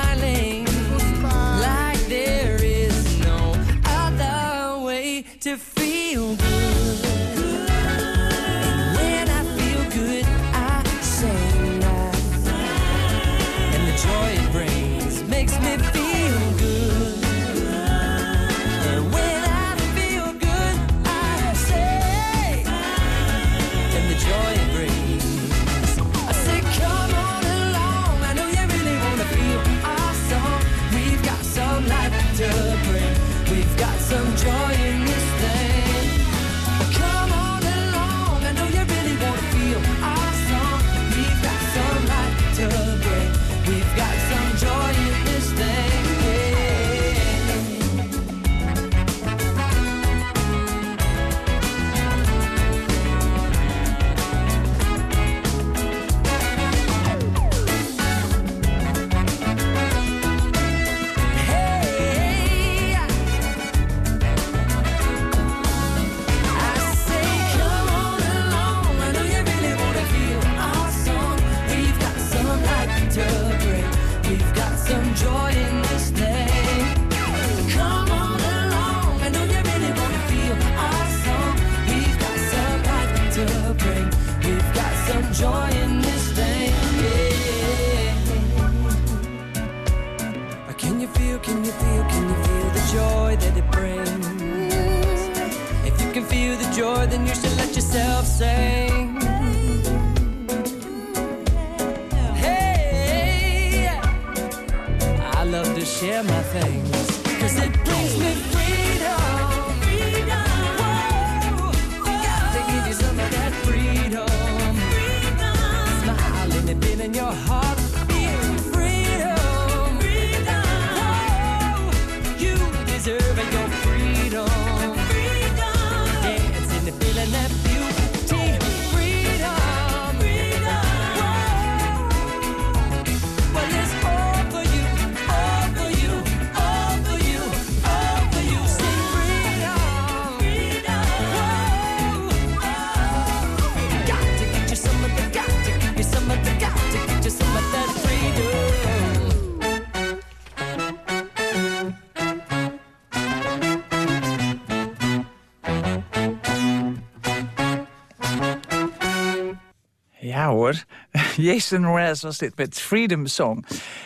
Jason Mraz was dit met Freedom Song.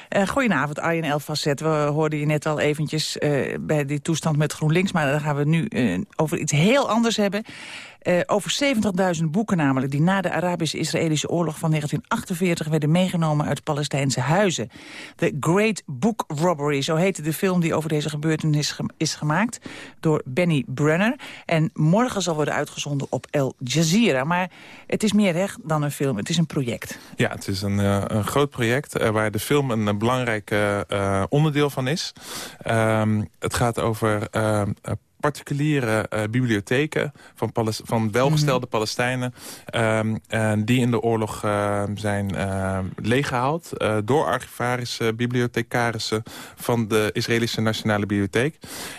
Uh, goedenavond Arjen Elfacet. We hoorden je net al eventjes uh, bij die toestand met GroenLinks... maar dan gaan we nu uh, over iets heel anders hebben. Uh, over 70.000 boeken namelijk die na de Arabisch-Israëlische oorlog van 1948 werden meegenomen uit Palestijnse huizen. The Great Book Robbery, zo heette de film die over deze gebeurtenis ge is gemaakt door Benny Brunner. En morgen zal worden uitgezonden op El Jazeera. Maar het is meer recht dan een film, het is een project. Ja, het is een, uh, een groot project uh, waar de film een belangrijk onderdeel van is. Ehm, het gaat over particuliere uh, bibliotheken van, van welgestelde mm -hmm. Palestijnen... Um, die in de oorlog uh, zijn uh, leeggehaald door archivarische bibliothecarissen van de Israëlische Nationale Bibliotheek.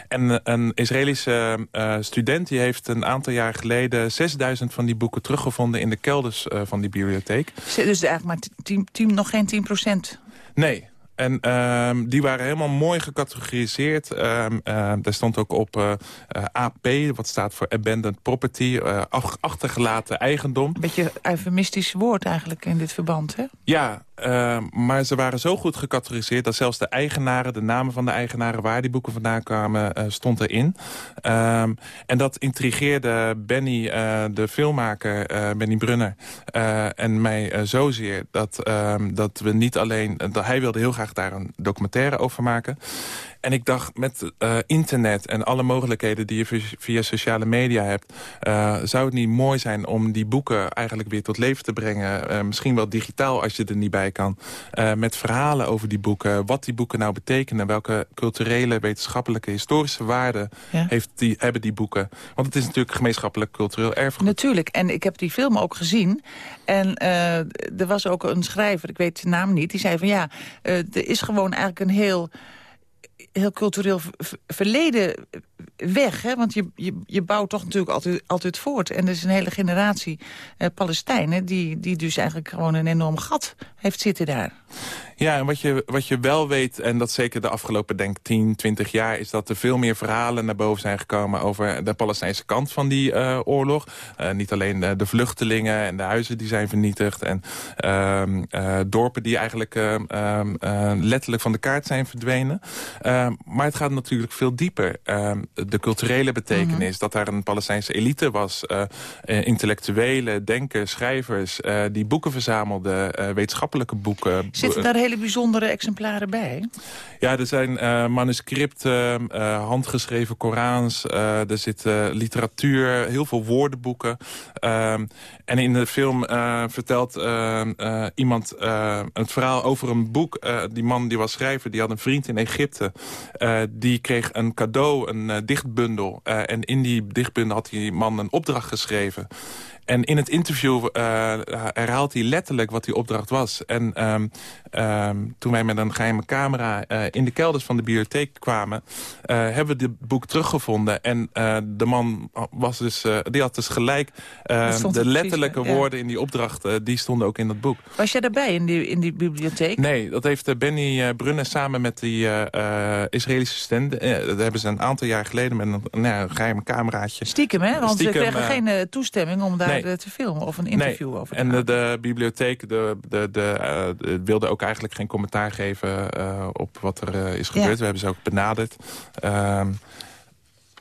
En een Israëlische student die heeft een aantal jaar geleden 6000 van die boeken teruggevonden in de kelders van die bibliotheek. Dus eigenlijk maar tien, tien, nog geen 10 procent? Nee, en um, die waren helemaal mooi gecategoriseerd. Um, uh, daar stond ook op uh, uh, AP, wat staat voor Abandoned Property, achtergelaten eigendom. Een beetje eufemistisch woord eigenlijk in dit verband, hè? Ja, uh, maar ze waren zo goed gecategoriseerd... dat zelfs de eigenaren, de namen van de eigenaren... waar die boeken vandaan kwamen, uh, stond erin. Uh, en dat intrigeerde Benny, uh, de filmmaker, Benny Brunner... en mij zozeer dat, ehm, dat we niet alleen... Dat hij wilde heel graag daar een documentaire over maken... En ik dacht, met uh, internet en alle mogelijkheden die je via sociale media hebt... Uh, zou het niet mooi zijn om die boeken eigenlijk weer tot leven te brengen. Uh, misschien wel digitaal als je er niet bij kan. met verhalen over die boeken, wat die boeken nou betekenen... welke culturele, wetenschappelijke, historische waarden ja. heeft die, hebben die boeken. Want het is natuurlijk gemeenschappelijk cultureel erfgoed. Natuurlijk, en ik heb die film ook gezien. En er was ook een schrijver, ik weet de naam niet... die zei van ja, er is gewoon eigenlijk een heel heel cultureel verleden weg. Hè? Want je, je, je bouwt toch natuurlijk altijd, altijd voort. En er is een hele generatie uh, Palestijnen... Die, die dus eigenlijk gewoon een enorm gat heeft zitten daar. Ja, en wat je, wat je wel weet, en dat zeker de afgelopen denk 10, 20 jaar... is dat er veel meer verhalen naar boven zijn gekomen... over de Palestijnse kant van die uh, oorlog. Uh, niet alleen de, vluchtelingen en de huizen die zijn vernietigd... en uh, dorpen die eigenlijk ehm, letterlijk van de kaart zijn verdwenen. Ehm, maar het gaat natuurlijk veel dieper. Ehm, de culturele betekenis, mm -hmm. dat daar een Palestijnse elite was... intellectuelen, denkers, schrijvers... die boeken verzamelden, wetenschappelijke boeken... Zitten daar hele bijzondere exemplaren bij? Ja, er zijn manuscripten, handgeschreven Korans, er zit literatuur, heel veel woordenboeken. Ehm, en in de film vertelt iemand het verhaal over een boek. die man die was schrijver, die had een vriend in Egypte. Die kreeg een cadeau, een dichtbundel. en in die dichtbundel had die man een opdracht geschreven. En in het interview uh, herhaalt hij letterlijk wat die opdracht was. En um, um, toen wij met een geheime camera uh, in de kelders van de bibliotheek kwamen... Uh, hebben we dit boek teruggevonden. En de man was dus, die had dus gelijk. de letterlijke precies, woorden ja. in die opdracht, die stonden ook in dat boek. Was jij daarbij in die, in die bibliotheek? Nee, dat heeft Benny Brunner samen met die Israëlische studenten... dat hebben ze een aantal jaar geleden met een, nou, een geheime cameraatje. Stiekem, hè? Want Stiekem, ze kregen geen toestemming om daar nee. Te filmen of een interview nee. over En de, de, bibliotheek de, de, de, uh, wilde ook eigenlijk geen commentaar geven uh, op wat er uh, is gebeurd. Ja. We hebben ze ook benaderd. Ja,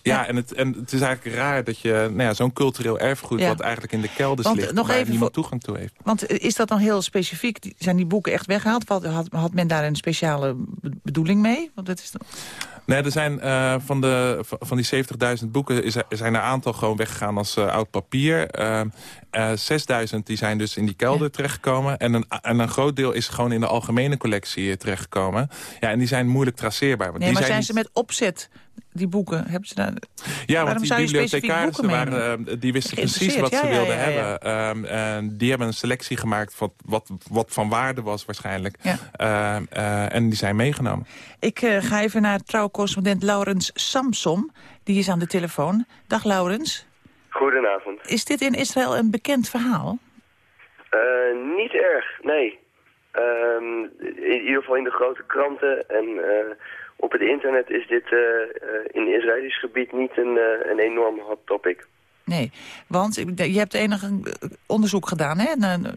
ja, en, het, en het is eigenlijk raar dat je nou ja, zo'n cultureel erfgoed... Ja. wat eigenlijk in de kelders want, ligt, nog waar even niemand toegang toe heeft. Want is dat dan heel specifiek? Zijn die boeken echt weggehaald? Had, had men daar een speciale bedoeling mee? Want dat is dan... Nee, er zijn uh, van, de, van die 70.000 boeken is er, zijn er een aantal gewoon weggegaan als uh, oud papier. Uh, 6.000 die zijn dus in die kelder terechtgekomen. En een, en een groot deel is gewoon in de algemene collectie terechtgekomen. Ja, en die zijn moeilijk traceerbaar. Want nee, die maar zijn, zijn ze met opzet die boeken? Hebben ze daar... Ja, want die bibliothecarissen waren, uh, die wisten precies wat ja, ze wilden ja, ja, hebben. Um, en die hebben een selectie gemaakt van wat, wat van waarde was waarschijnlijk. Um, uh, en die zijn meegenomen. Ik uh, ga even naar trouwcorrespondent Laurens Samsom. Die is aan de telefoon. Dag Laurens. Goedenavond. Is dit in Israël een bekend verhaal? niet erg, nee. Um, in ieder geval in de grote kranten en op het internet is dit uh, in Israëlisch gebied niet een, uh, een enorm hot topic. Nee, want je hebt enige eh, onderzoek gedaan, hè? En, eh,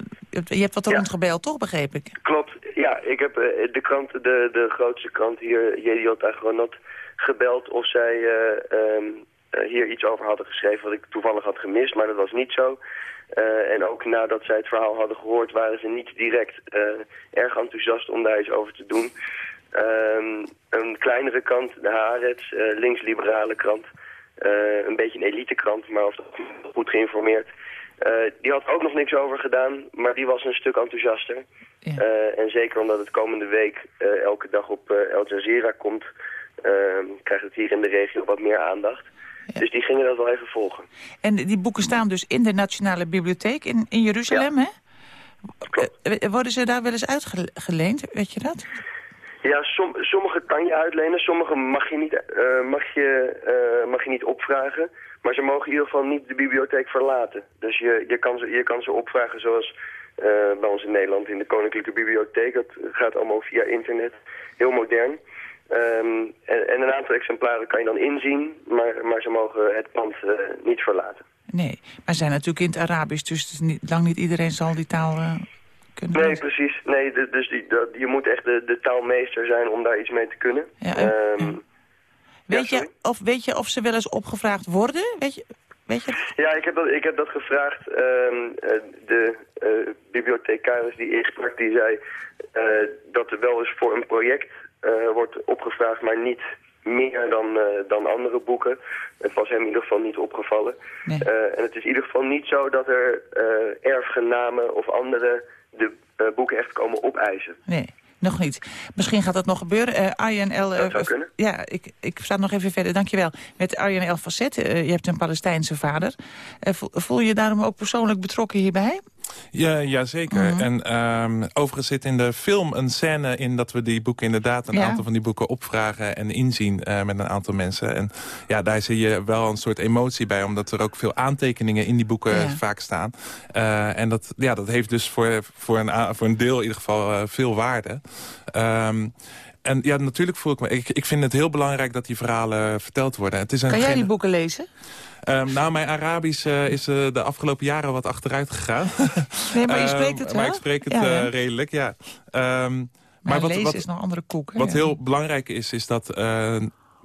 Je hebt- wat rondgebeld, toch, begreep ik? Klopt, ja. Ik heb eh, de krant, de, de grootste krant hier, Jediot Agronot, gebeld of zij eh, ehm, eh, hier iets over hadden geschreven wat ik toevallig had gemist, maar dat was niet zo. Eh, en ook nadat zij het verhaal hadden gehoord, waren ze niet direct eh, erg enthousiast om daar iets over te doen. Ehm, een kleinere krant, de Haaretz, eh, links-liberale krant, een beetje een elitekrant, maar of goed geïnformeerd. Die had ook nog niks over gedaan, maar die was een stuk enthousiaster. Eh, en zeker omdat het komende week elke dag op Al Jazeera komt, eh, krijgt het hier in de regio wat meer aandacht. Dus die gingen dat wel even volgen. En die boeken staan dus in de Nationale Bibliotheek in, in Jeruzalem, hè? Eh, Worden ze daar wel eens uitgeleend, weet je dat? Ja, som, sommige kan je uitlenen, sommige mag je, niet, eh, mag, je, eh, mag je niet opvragen. Maar ze mogen in ieder geval niet de bibliotheek verlaten. Dus je, je, kan, ze, je kan ze opvragen zoals eh, bij ons in Nederland in de Koninklijke Bibliotheek. Dat gaat allemaal via internet, heel modern. Ehm, en, en een aantal exemplaren kan je dan inzien, maar, maar ze mogen het pand eh, niet verlaten. Nee, maar ze zijn natuurlijk in het Arabisch, dus niet, lang niet iedereen zal die taal eh, kunnen Nee, precies. Nee, de- dus die, je moet echt de, de taalmeester zijn om daar iets mee te kunnen. Ja, Ehm, Weet, je, of, weet je of ze wel eens opgevraagd worden? Weet je, weet je? Ja, ik heb dat, ik heb dat gevraagd. Ehm, eh, de bibliothecaris die ik sprak, die zei dat er wel eens voor een project wordt opgevraagd, maar niet meer dan, eh, dan andere boeken. Het was hem in ieder geval niet opgevallen. Eh, en het is in ieder geval niet zo dat er eh, erfgenamen of anderen de eh, boeken echt komen opeisen. Nee, nog niet. Misschien gaat dat nog gebeuren. Eh Arjen L. eh, Dat zou kunnen. Ja, ik, ik sta nog even verder. Dankjewel. Met Arjen L. Facet, eh, je hebt een Palestijnse vader. Eh, voel, voel je je daarom ook persoonlijk betrokken hierbij? Ja, ja zeker. Mhm. En ehm, overigens zit in de film een scène in dat we die boeken inderdaad... een Ja. aantal van die boeken opvragen en inzien eh, met een aantal mensen. En ja, daar zie je wel een soort emotie bij... omdat er ook veel aantekeningen in die boeken Ja. vaak staan. Eh, en dat, ja, dat heeft dus voor, voor, een, voor een deel in ieder geval eh, veel waarde. Ehm, en ja, natuurlijk voel ik me... Ik, ik vind het heel belangrijk dat die verhalen verteld worden. Het is een Kan jij die boeken lezen? Ehm, nou, mijn Arabisch eh, is eh, de afgelopen jaren wat achteruit gegaan. Nee, maar je Ehm, spreekt het Maar wel? ik spreek het Ja, eh, redelijk, ja. Ehm, Maar, wat, lezen wat, is nog andere koek. wat Ja. heel belangrijk is, is dat...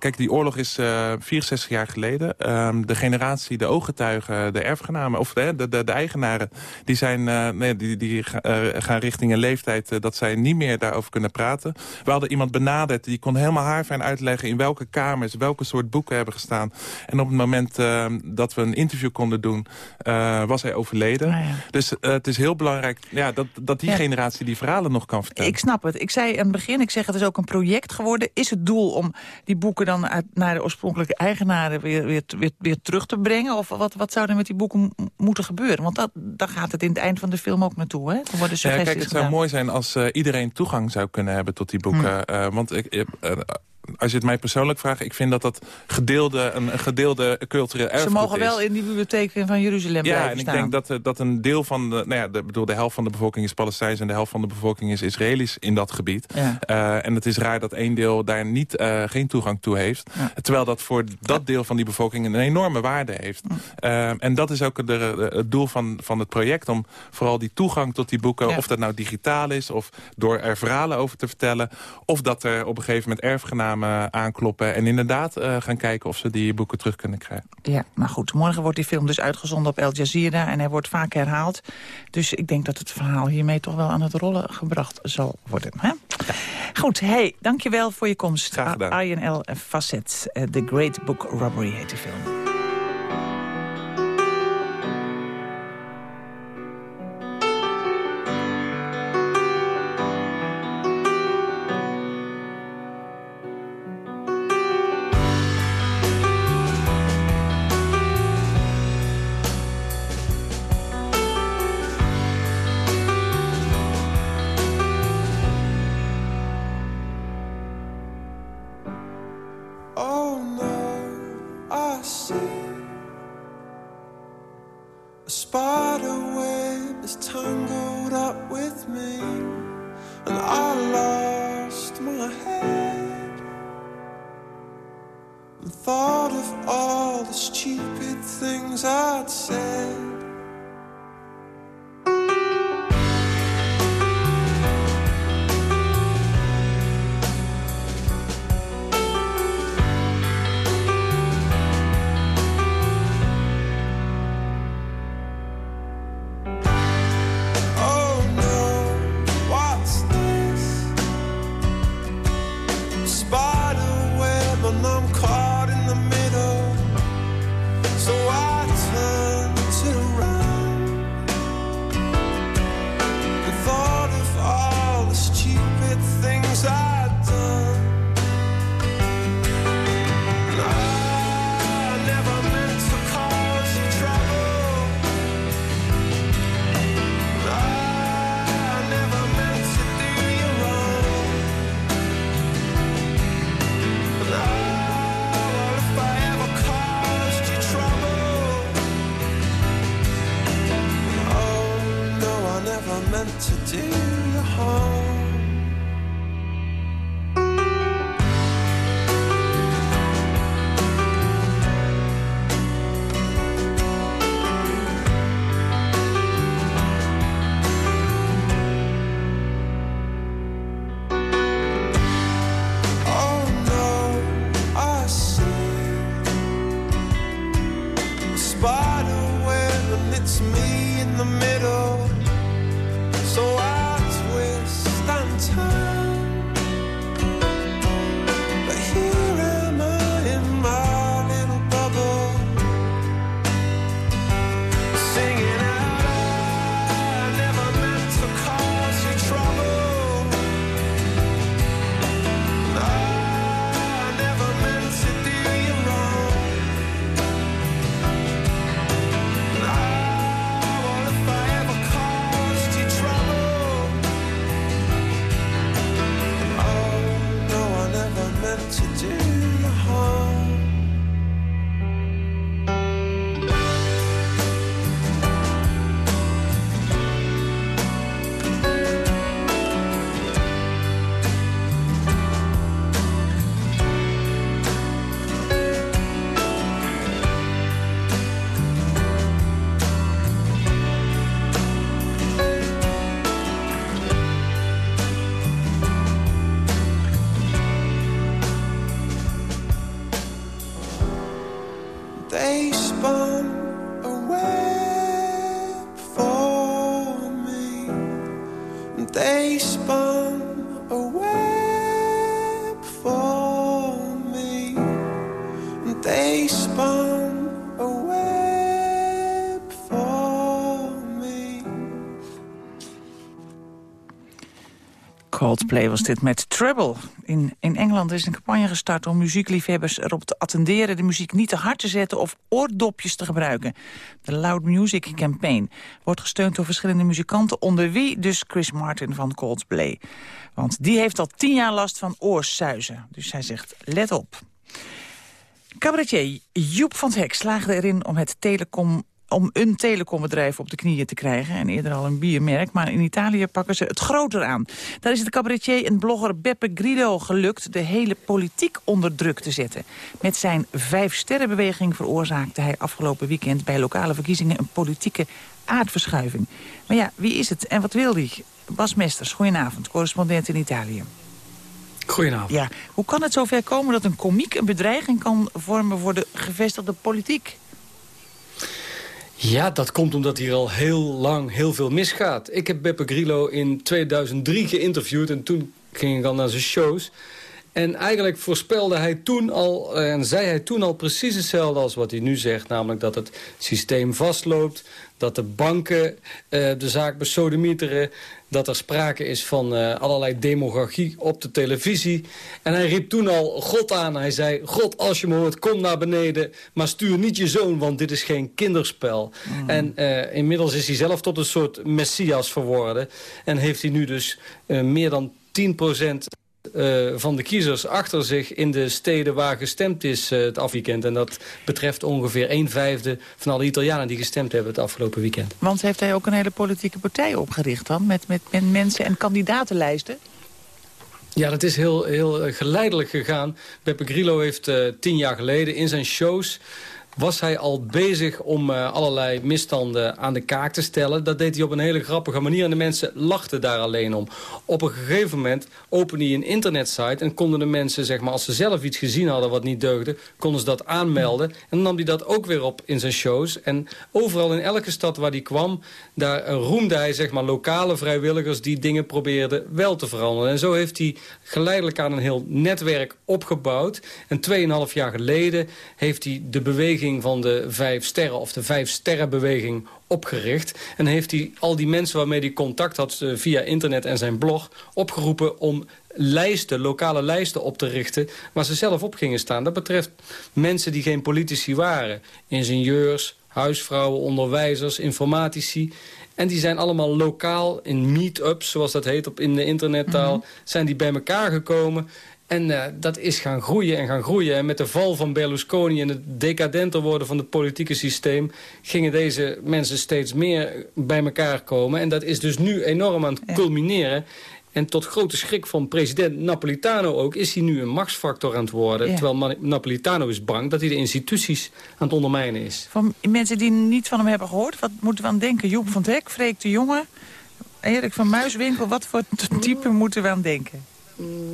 Kijk, die oorlog is eh 64 jaar geleden. Ehm, de generatie, de ooggetuigen, de erfgenamen, of de, de, de, de eigenaren... die, zijn, eh, nee, die, die eh, gaan richting een leeftijd dat zij niet meer daarover kunnen praten. We hadden iemand benaderd, die kon helemaal haarfijn uitleggen... in welke kamers, welke soort boeken hebben gestaan. En op het moment eh, dat we een interview konden doen, was hij overleden. Dus eh, het is heel belangrijk ja, dat, dat die Ja. generatie die verhalen nog kan vertellen. Ik snap het. Ik zei aan het begin, ik zeg het is ook een project geworden. Is het doel om die boeken dan uit, naar de oorspronkelijke eigenaren weer, weer, weer, weer terug te brengen? Of wat, wat zou er met die boeken moeten gebeuren? Want dat, daar gaat het in het eind van de film ook naartoe. Hè? Worden Ja, suggesties kijk, het zou mooi zijn als eh, iedereen toegang zou kunnen hebben tot die boeken. Hm. Eh, want ik, ik, eh, als je het mij persoonlijk vraagt, ik vind dat dat gedeelde, een, een gedeelde cultureel Ze erfgoed mogen is. wel in die bibliotheek van Jeruzalem Ja, blijven en ik staan. denk dat, eh, dat een deel van de, nou ja, de, bedoel, de helft van de bevolking is Palestijns en de helft van de bevolking is Israëlisch in dat gebied. Ja. Eh, en het is raar dat één deel daar niet, eh, geen toegang toe heeft. Terwijl dat voor dat deel van die bevolking een enorme waarde heeft. En dat is ook de, de- het doel van, van het project, om vooral die toegang tot die boeken, Ja. of dat nou digitaal is, of door er verhalen over te vertellen, of dat er op een gegeven moment erfgenamen aankloppen en inderdaad eh, gaan kijken of ze die boeken terug kunnen krijgen. Ja, maar goed, morgen wordt die film dus uitgezonden op Al Jazeera... en hij wordt vaak herhaald. Dus ik denk dat het verhaal hiermee toch wel aan het rollen gebracht zal worden. Hè? Goed, hey, dankjewel voor je komst. Graag gedaan. Arjen L. Facet, eh, The Great Book Robbery heet de film. Coldplay was dit met Trouble. In, in Engeland is een campagne gestart om muziekliefhebbers erop te attenderen... de muziek niet te hard te zetten of oordopjes te gebruiken. De Loud Music Campaign wordt gesteund door verschillende muzikanten... onder wie dus Chris Martin van Coldplay. Want die heeft al tien jaar last van oorsuizen. Dus hij zegt, let op. Cabaretier Joep van het Hek slaagde erin om het telecom om een telecombedrijf op de knieën te krijgen. En eerder al een biermerk, maar in Italië pakken ze het groter aan. Daar is het cabaretier en blogger Beppe Grillo gelukt... de hele politiek onder druk te zetten. Met zijn vijf-sterrenbeweging veroorzaakte hij afgelopen weekend... bij lokale verkiezingen een politieke aardverschuiving. Maar ja, wie is het en wat wil hij? Bas Mesters, goedenavond, correspondent in Italië. Goedenavond. Ja, hoe kan het zover komen dat een komiek een bedreiging kan vormen... voor de gevestigde politiek? Ja, dat komt omdat hier al heel lang heel veel misgaat. Ik heb Beppe Grillo in 2003 geïnterviewd en toen ging ik al naar zijn shows. En eigenlijk voorspelde hij toen al, en zei hij toen al precies hetzelfde als wat hij nu zegt. Namelijk dat het systeem vastloopt, dat de banken eh, de zaak besodemieteren... dat er sprake is van eh, allerlei demagogie op de televisie. En hij riep toen al God aan. Hij zei, God, als je me hoort, kom naar beneden... maar stuur niet je zoon, want dit is geen kinderspel. En eh, inmiddels is hij zelf tot een soort messias verworden. En heeft hij nu dus meer dan 10 eh, van de kiezers achter zich in de steden waar gestemd is eh, het afweekend. En dat betreft ongeveer een vijfde van alle Italianen die gestemd hebben het afgelopen weekend. Want heeft hij ook een hele politieke partij opgericht dan? Met, met, met mensen en kandidatenlijsten? Ja, dat is heel, heel eh, geleidelijk gegaan. Beppe Grillo heeft tien jaar geleden in zijn shows was hij al bezig om uh, allerlei misstanden aan de kaak te stellen. Dat deed hij op een hele grappige manier en de mensen lachten daar alleen om. Op een gegeven moment opende hij een internetsite en konden de mensen, zeg maar, als ze zelf iets gezien hadden wat niet deugde, konden ze dat aanmelden. En dan nam hij dat ook weer op in zijn shows. En overal in elke stad waar hij kwam, daar roemde hij, zeg maar, lokale vrijwilligers die dingen probeerden wel te veranderen. En zo heeft hij geleidelijk aan een heel netwerk opgebouwd. En 2,5 jaar geleden heeft hij de beweging van de vijf sterren... of de vijf sterrenbeweging opgericht. En heeft hij al die mensen waarmee hij contact had uh, via internet en zijn blog... opgeroepen om lijsten, lokale lijsten op te richten... waar ze zelf op gingen staan. Dat betreft mensen die geen politici waren. Ingenieurs, huisvrouwen, onderwijzers, informatici... En die zijn allemaal lokaal in meet-ups, zoals dat heet op in de internettaal... Mm -hmm. zijn die bij elkaar gekomen. En uh, dat is gaan groeien en gaan groeien. En met de val van Berlusconi en het decadenter worden van het politieke systeem... gingen deze mensen steeds meer bij elkaar komen. En dat is dus nu enorm aan het culmineren... En tot grote schrik van president Napolitano ook... is hij nu een machtsfactor aan het worden. Ja. Terwijl Napolitano is bang dat hij de instituties aan het ondermijnen is. Van mensen die niet van hem hebben gehoord... wat moeten we aan denken? Joep van Hek, Freek de Jonge, Erik van Muiswinkel... wat voor type moeten we aan denken?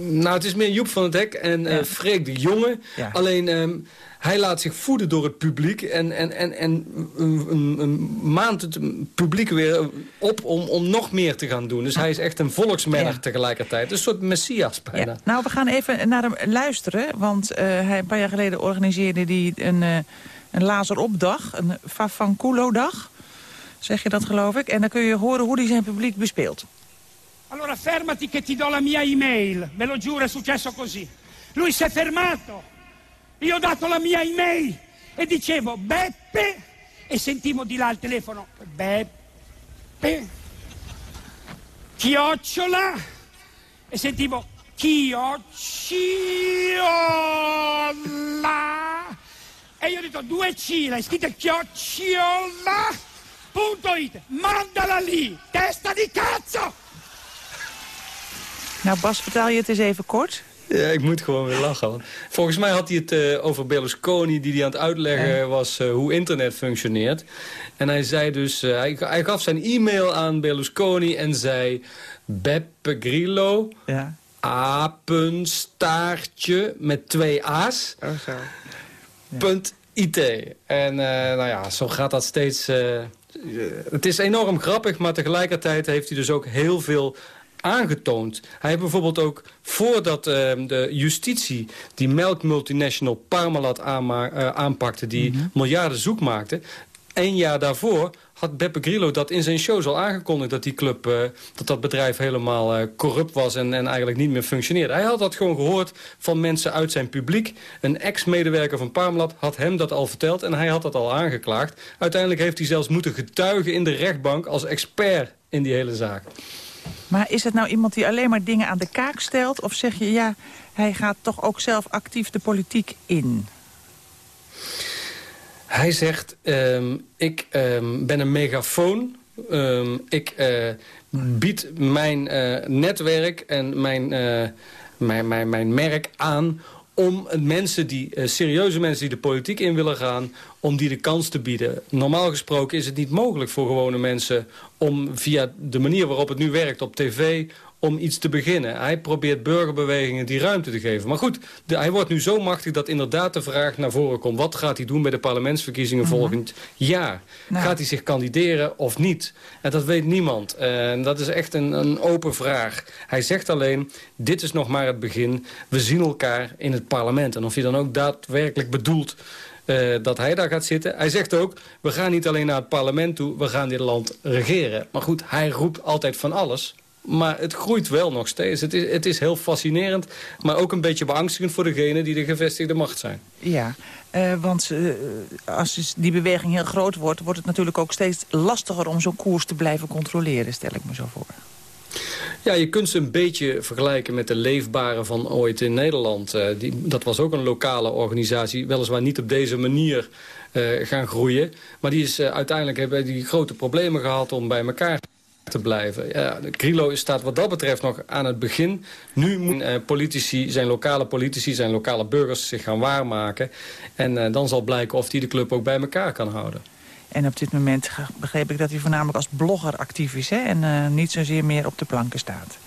Nou, het is meer Joep van het Hek en ja. uh, Freek de Jonge. Ja. Alleen... Um, hij laat zich voeden door het publiek en, en, en, en een, een maand het publiek weer op om, om nog meer te gaan doen. Dus hij is echt een volksmenner ja. tegelijkertijd. Een soort messias bijna. Nou, we gaan even naar hem luisteren. Want uh, hij, een paar jaar geleden organiseerde hij een, uh, een lazeropdag, een Fafanculo-dag. Zeg je dat, geloof ik? En dan kun je horen hoe hij zijn publiek bespeelt. Allora fermati che ti do la mia e-mail. Me lo giuro, è successo così. Lui si è fermato. Io ho dato la mia email e dicevo Beppe e sentivo di là il telefono Beppe chiocciola e sentivo chiocciola e io ho detto due C, l'hai scritta chiocciola punto it, mandala lì, testa di cazzo! Nou Bas, vertaal je het eens even kort? Ja, ik moet gewoon weer lachen. Want volgens mij had hij het uh, over Berlusconi... die hij aan het uitleggen ja. was uh, hoe internet functioneert. En hij zei dus... Uh, hij, hij, gaf zijn e-mail aan Berlusconi en zei... Beppe Grillo... Ja. apenstaartje met twee a's... Oh, zo. Ja. Punt IT. En nou ja, zo gaat dat steeds... het is enorm grappig, maar tegelijkertijd heeft hij dus ook heel veel aangetoond. Hij heeft bijvoorbeeld ook, voordat uh, de justitie die melkmultinational Parmalat uh, aanpakte... die mm -hmm. miljarden zoek maakte... Een jaar daarvoor had Beppe Grillo dat in zijn shows al aangekondigd... dat die club, uh, dat dat bedrijf helemaal uh, corrupt was en, en eigenlijk niet meer functioneerde. Hij had dat gewoon gehoord van mensen uit zijn publiek. Een ex-medewerker van Parmalat had hem dat al verteld en hij had dat al aangeklaagd. Uiteindelijk heeft hij zelfs moeten getuigen in de rechtbank als expert in die hele zaak. Maar is het nou iemand die alleen maar dingen aan de kaak stelt? Of zeg je, ja, hij gaat toch ook zelf actief de politiek in? Hij zegt, um, ik um, ben een megafoon. Um, ik uh, bied mijn uh, netwerk en mijn, uh, mijn, mijn, mijn merk aan om mensen die, uh, serieuze mensen die de politiek in willen gaan... om die de kans te bieden. Normaal gesproken is het niet mogelijk voor gewone mensen... om via de manier waarop het nu werkt op tv om iets te beginnen. Hij probeert burgerbewegingen die ruimte te geven. Maar goed, de, hij wordt nu zo machtig dat inderdaad de vraag naar voren komt... wat gaat hij doen bij de parlementsverkiezingen -hmm. volgend jaar? Nou. Gaat hij zich kandideren of niet? En dat weet niemand. En dat is echt een, een open vraag. Hij zegt alleen, dit is nog maar het begin. We zien elkaar in het parlement. En of hij dan ook daadwerkelijk bedoelt... Uh, dat hij daar gaat zitten. Hij zegt ook, we gaan niet alleen naar het parlement toe, we gaan dit land regeren. Maar goed, hij roept altijd van alles. Maar het groeit wel nog steeds. Het is, het is heel fascinerend, maar ook een beetje beangstigend voor degenen die de gevestigde macht zijn. Ja, uh, want uh, als die beweging heel groot wordt, wordt het natuurlijk ook steeds lastiger om zo'n koers te blijven controleren, stel ik me zo voor. Ja, je kunt ze een beetje vergelijken met de leefbare van ooit in Nederland. Uh, die, dat was ook een lokale organisatie, weliswaar niet op deze manier uh, gaan groeien. Maar die is uh, uiteindelijk hebben die grote problemen gehad om bij elkaar te blijven. Ja, staat wat dat betreft nog aan het begin. Nu moeten eh, politici, zijn lokale politici, zijn lokale burgers zich gaan waarmaken. En eh, dan zal blijken of hij de club ook bij elkaar kan houden. En op dit moment begreep ik dat hij voornamelijk als blogger actief is... En eh, niet zozeer meer op de planken staat.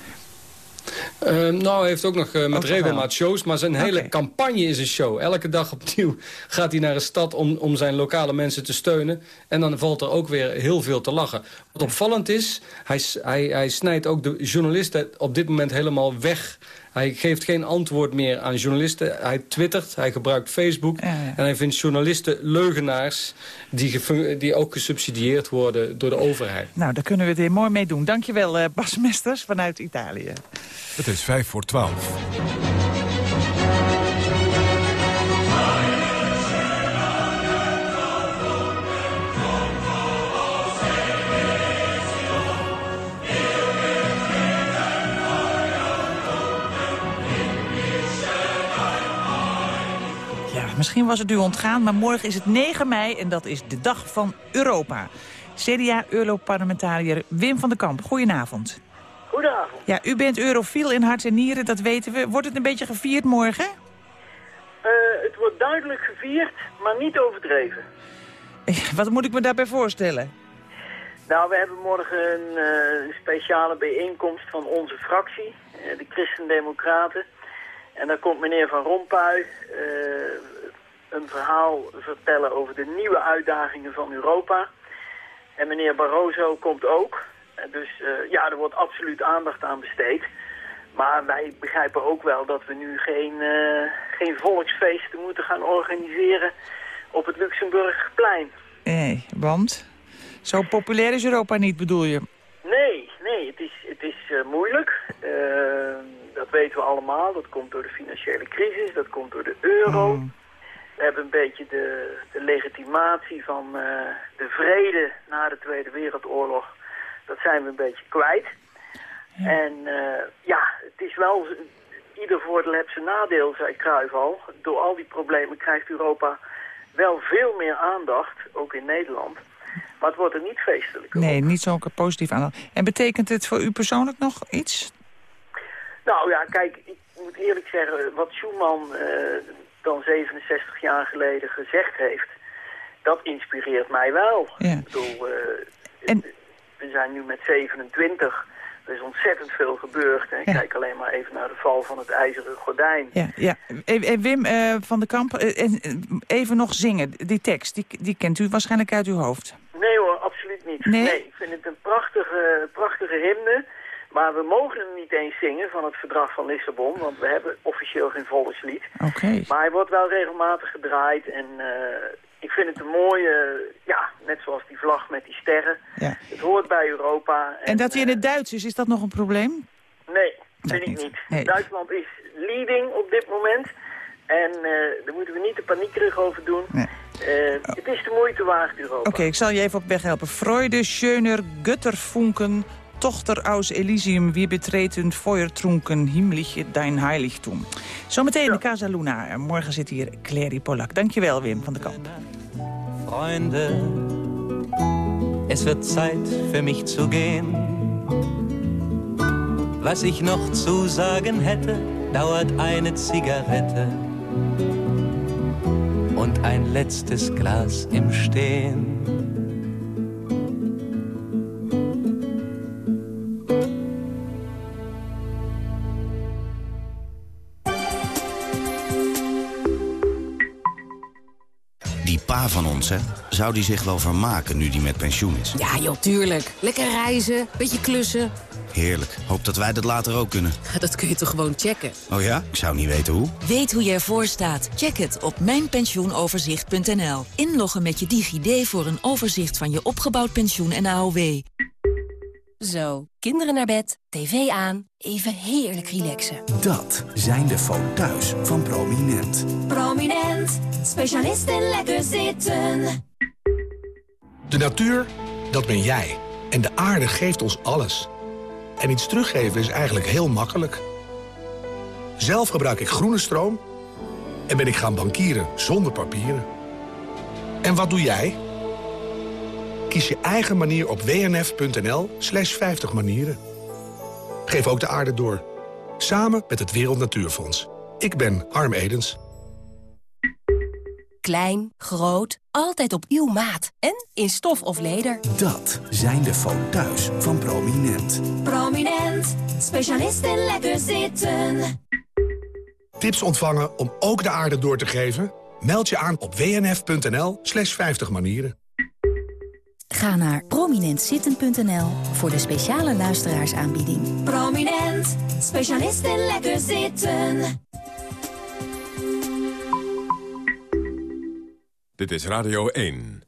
Eh, nou, hij heeft ook nog eh, met Ook regelmaat shows. Maar zijn hele campagne is een show. Elke dag opnieuw gaat hij naar een stad om, om zijn lokale mensen te steunen. En dan valt er ook weer heel veel te lachen. Wat opvallend is, hij, hij, hij snijdt ook de journalisten op dit moment helemaal weg. Hij geeft geen antwoord meer aan journalisten. Hij twittert, hij gebruikt Facebook. En hij vindt journalisten leugenaars... Die, die ook gesubsidieerd worden door de overheid. Nou, daar kunnen we het weer mooi mee doen. Dankjewel, eh Bas Mesters vanuit Italië. Het is vijf voor twaalf. Misschien was het u ontgaan, maar morgen is het 9 mei... en dat is de dag van Europa. CDA-Europarlementariër Wim van den Kamp, goedenavond. Goedenavond. Ja, u bent eurofiel in hart en nieren, dat weten we. Wordt het een beetje gevierd morgen? Eh, het wordt duidelijk gevierd, maar niet overdreven. Wat moet ik me daarbij voorstellen? Nou, we hebben morgen een eh, speciale bijeenkomst van onze fractie, eh, de Christen-Democraten. En daar komt meneer Van Rompuy een verhaal vertellen over de nieuwe uitdagingen van Europa. En meneer Barroso komt ook. Eh, dus eh, ja, er wordt absoluut aandacht aan besteed. Maar wij begrijpen ook wel dat we nu geen, eh, geen volksfeesten moeten gaan organiseren op het Luxemburgplein. Nee, want? Zo populair is Europa niet, bedoel je? Nee, nee, het is, het is moeilijk. Dat weten we allemaal. Dat komt door de financiële crisis, dat komt door de euro. We hebben een beetje de, de legitimatie van eh, de vrede na de Tweede Wereldoorlog. Dat zijn we een beetje kwijt. En eh, ja, het is wel... Ieder voordeel heeft zijn nadeel, zei Cruijff al. Door al die problemen krijgt Europa wel veel meer aandacht, ook in Nederland. Maar het wordt er niet feestelijk. Nee, niet zo positief aan. En betekent het voor u persoonlijk nog iets? Nou ja, kijk, ik moet eerlijk zeggen, wat Schuman eh, dan 67 jaar geleden gezegd heeft, dat inspireert mij wel. Ik bedoel, eh, we zijn nu met 27, er is ontzettend veel gebeurd. Hè. Kijk alleen maar even naar de val van het ijzeren gordijn. Ja, ja. Eh, eh, Wim van den Kamp, en, even nog zingen. Die tekst, die, die kent u waarschijnlijk uit uw hoofd. Nee hoor, absoluut niet. Nee? ik vind het een prachtige, prachtige hymne. Maar we mogen hem niet eens zingen van het verdrag van Lissabon, want we hebben officieel geen volkslied. Oké. Maar hij wordt wel regelmatig gedraaid en eh, ik vind het een mooie, ja, net zoals die vlag met die sterren. Ja. Het hoort bij Europa. En dat hij in het Duits is, is dat nog een probleem? Nee, vind ik niet. Nee. Duitsland is leading op dit moment. En eh, daar moeten we niet te paniekerig over doen. Eh, het is de moeite waard, Europa. Oké, ik zal je even op weg helpen. Freude, schöner, Götterfunken, Tochter aus Elysium, wir betreten Feuertrunken, himmlisch dein Heiligtum. Zometeen de Casa Luna. En morgen zit hier Clary Polak. Dankjewel, Wim van der Kamp. Freunde, es wird Zeit für mich zu gehen. Was ich noch zu sagen hätte, dauert eine Zigarette und ein letztes Glas im Stehen. Zou die zich wel vermaken nu die met pensioen is? Ja, joh, tuurlijk. Lekker reizen, beetje klussen. Heerlijk. Hoop dat wij dat later ook kunnen. Dat kun je toch gewoon checken? Oh ja? Ik zou niet weten hoe. Weet hoe je ervoor staat? Check het op mijnpensioenoverzicht.nl. Inloggen met je DigiD voor een overzicht van je opgebouwd pensioen en AOW. Zo, kinderen naar bed, tv aan, even heerlijk relaxen. Dat zijn de foto's van Prominent. Prominent, specialist in lekker zitten. De natuur, dat ben jij. En de aarde geeft ons alles. En iets teruggeven is eigenlijk heel makkelijk. Zelf gebruik ik groene stroom en ben ik gaan bankieren zonder papieren. En wat doe jij? Kies je eigen manier op wnf.nl slash 50 manieren. Geef ook de aarde door. Samen met het Wereld Natuurfonds. Ik ben Harm Edens. Klein, groot, altijd op uw maat. En in stof of leder. Dat zijn de foto's van Prominent. Prominent, specialist in lekker zitten. Tips ontvangen om ook de aarde door te geven? Meld je aan op wnf.nl slash 50 manieren. Ga naar prominentzitten.nl voor de speciale luisteraarsaanbieding. Prominent, specialist in lekker zitten. Dit is Radio 1.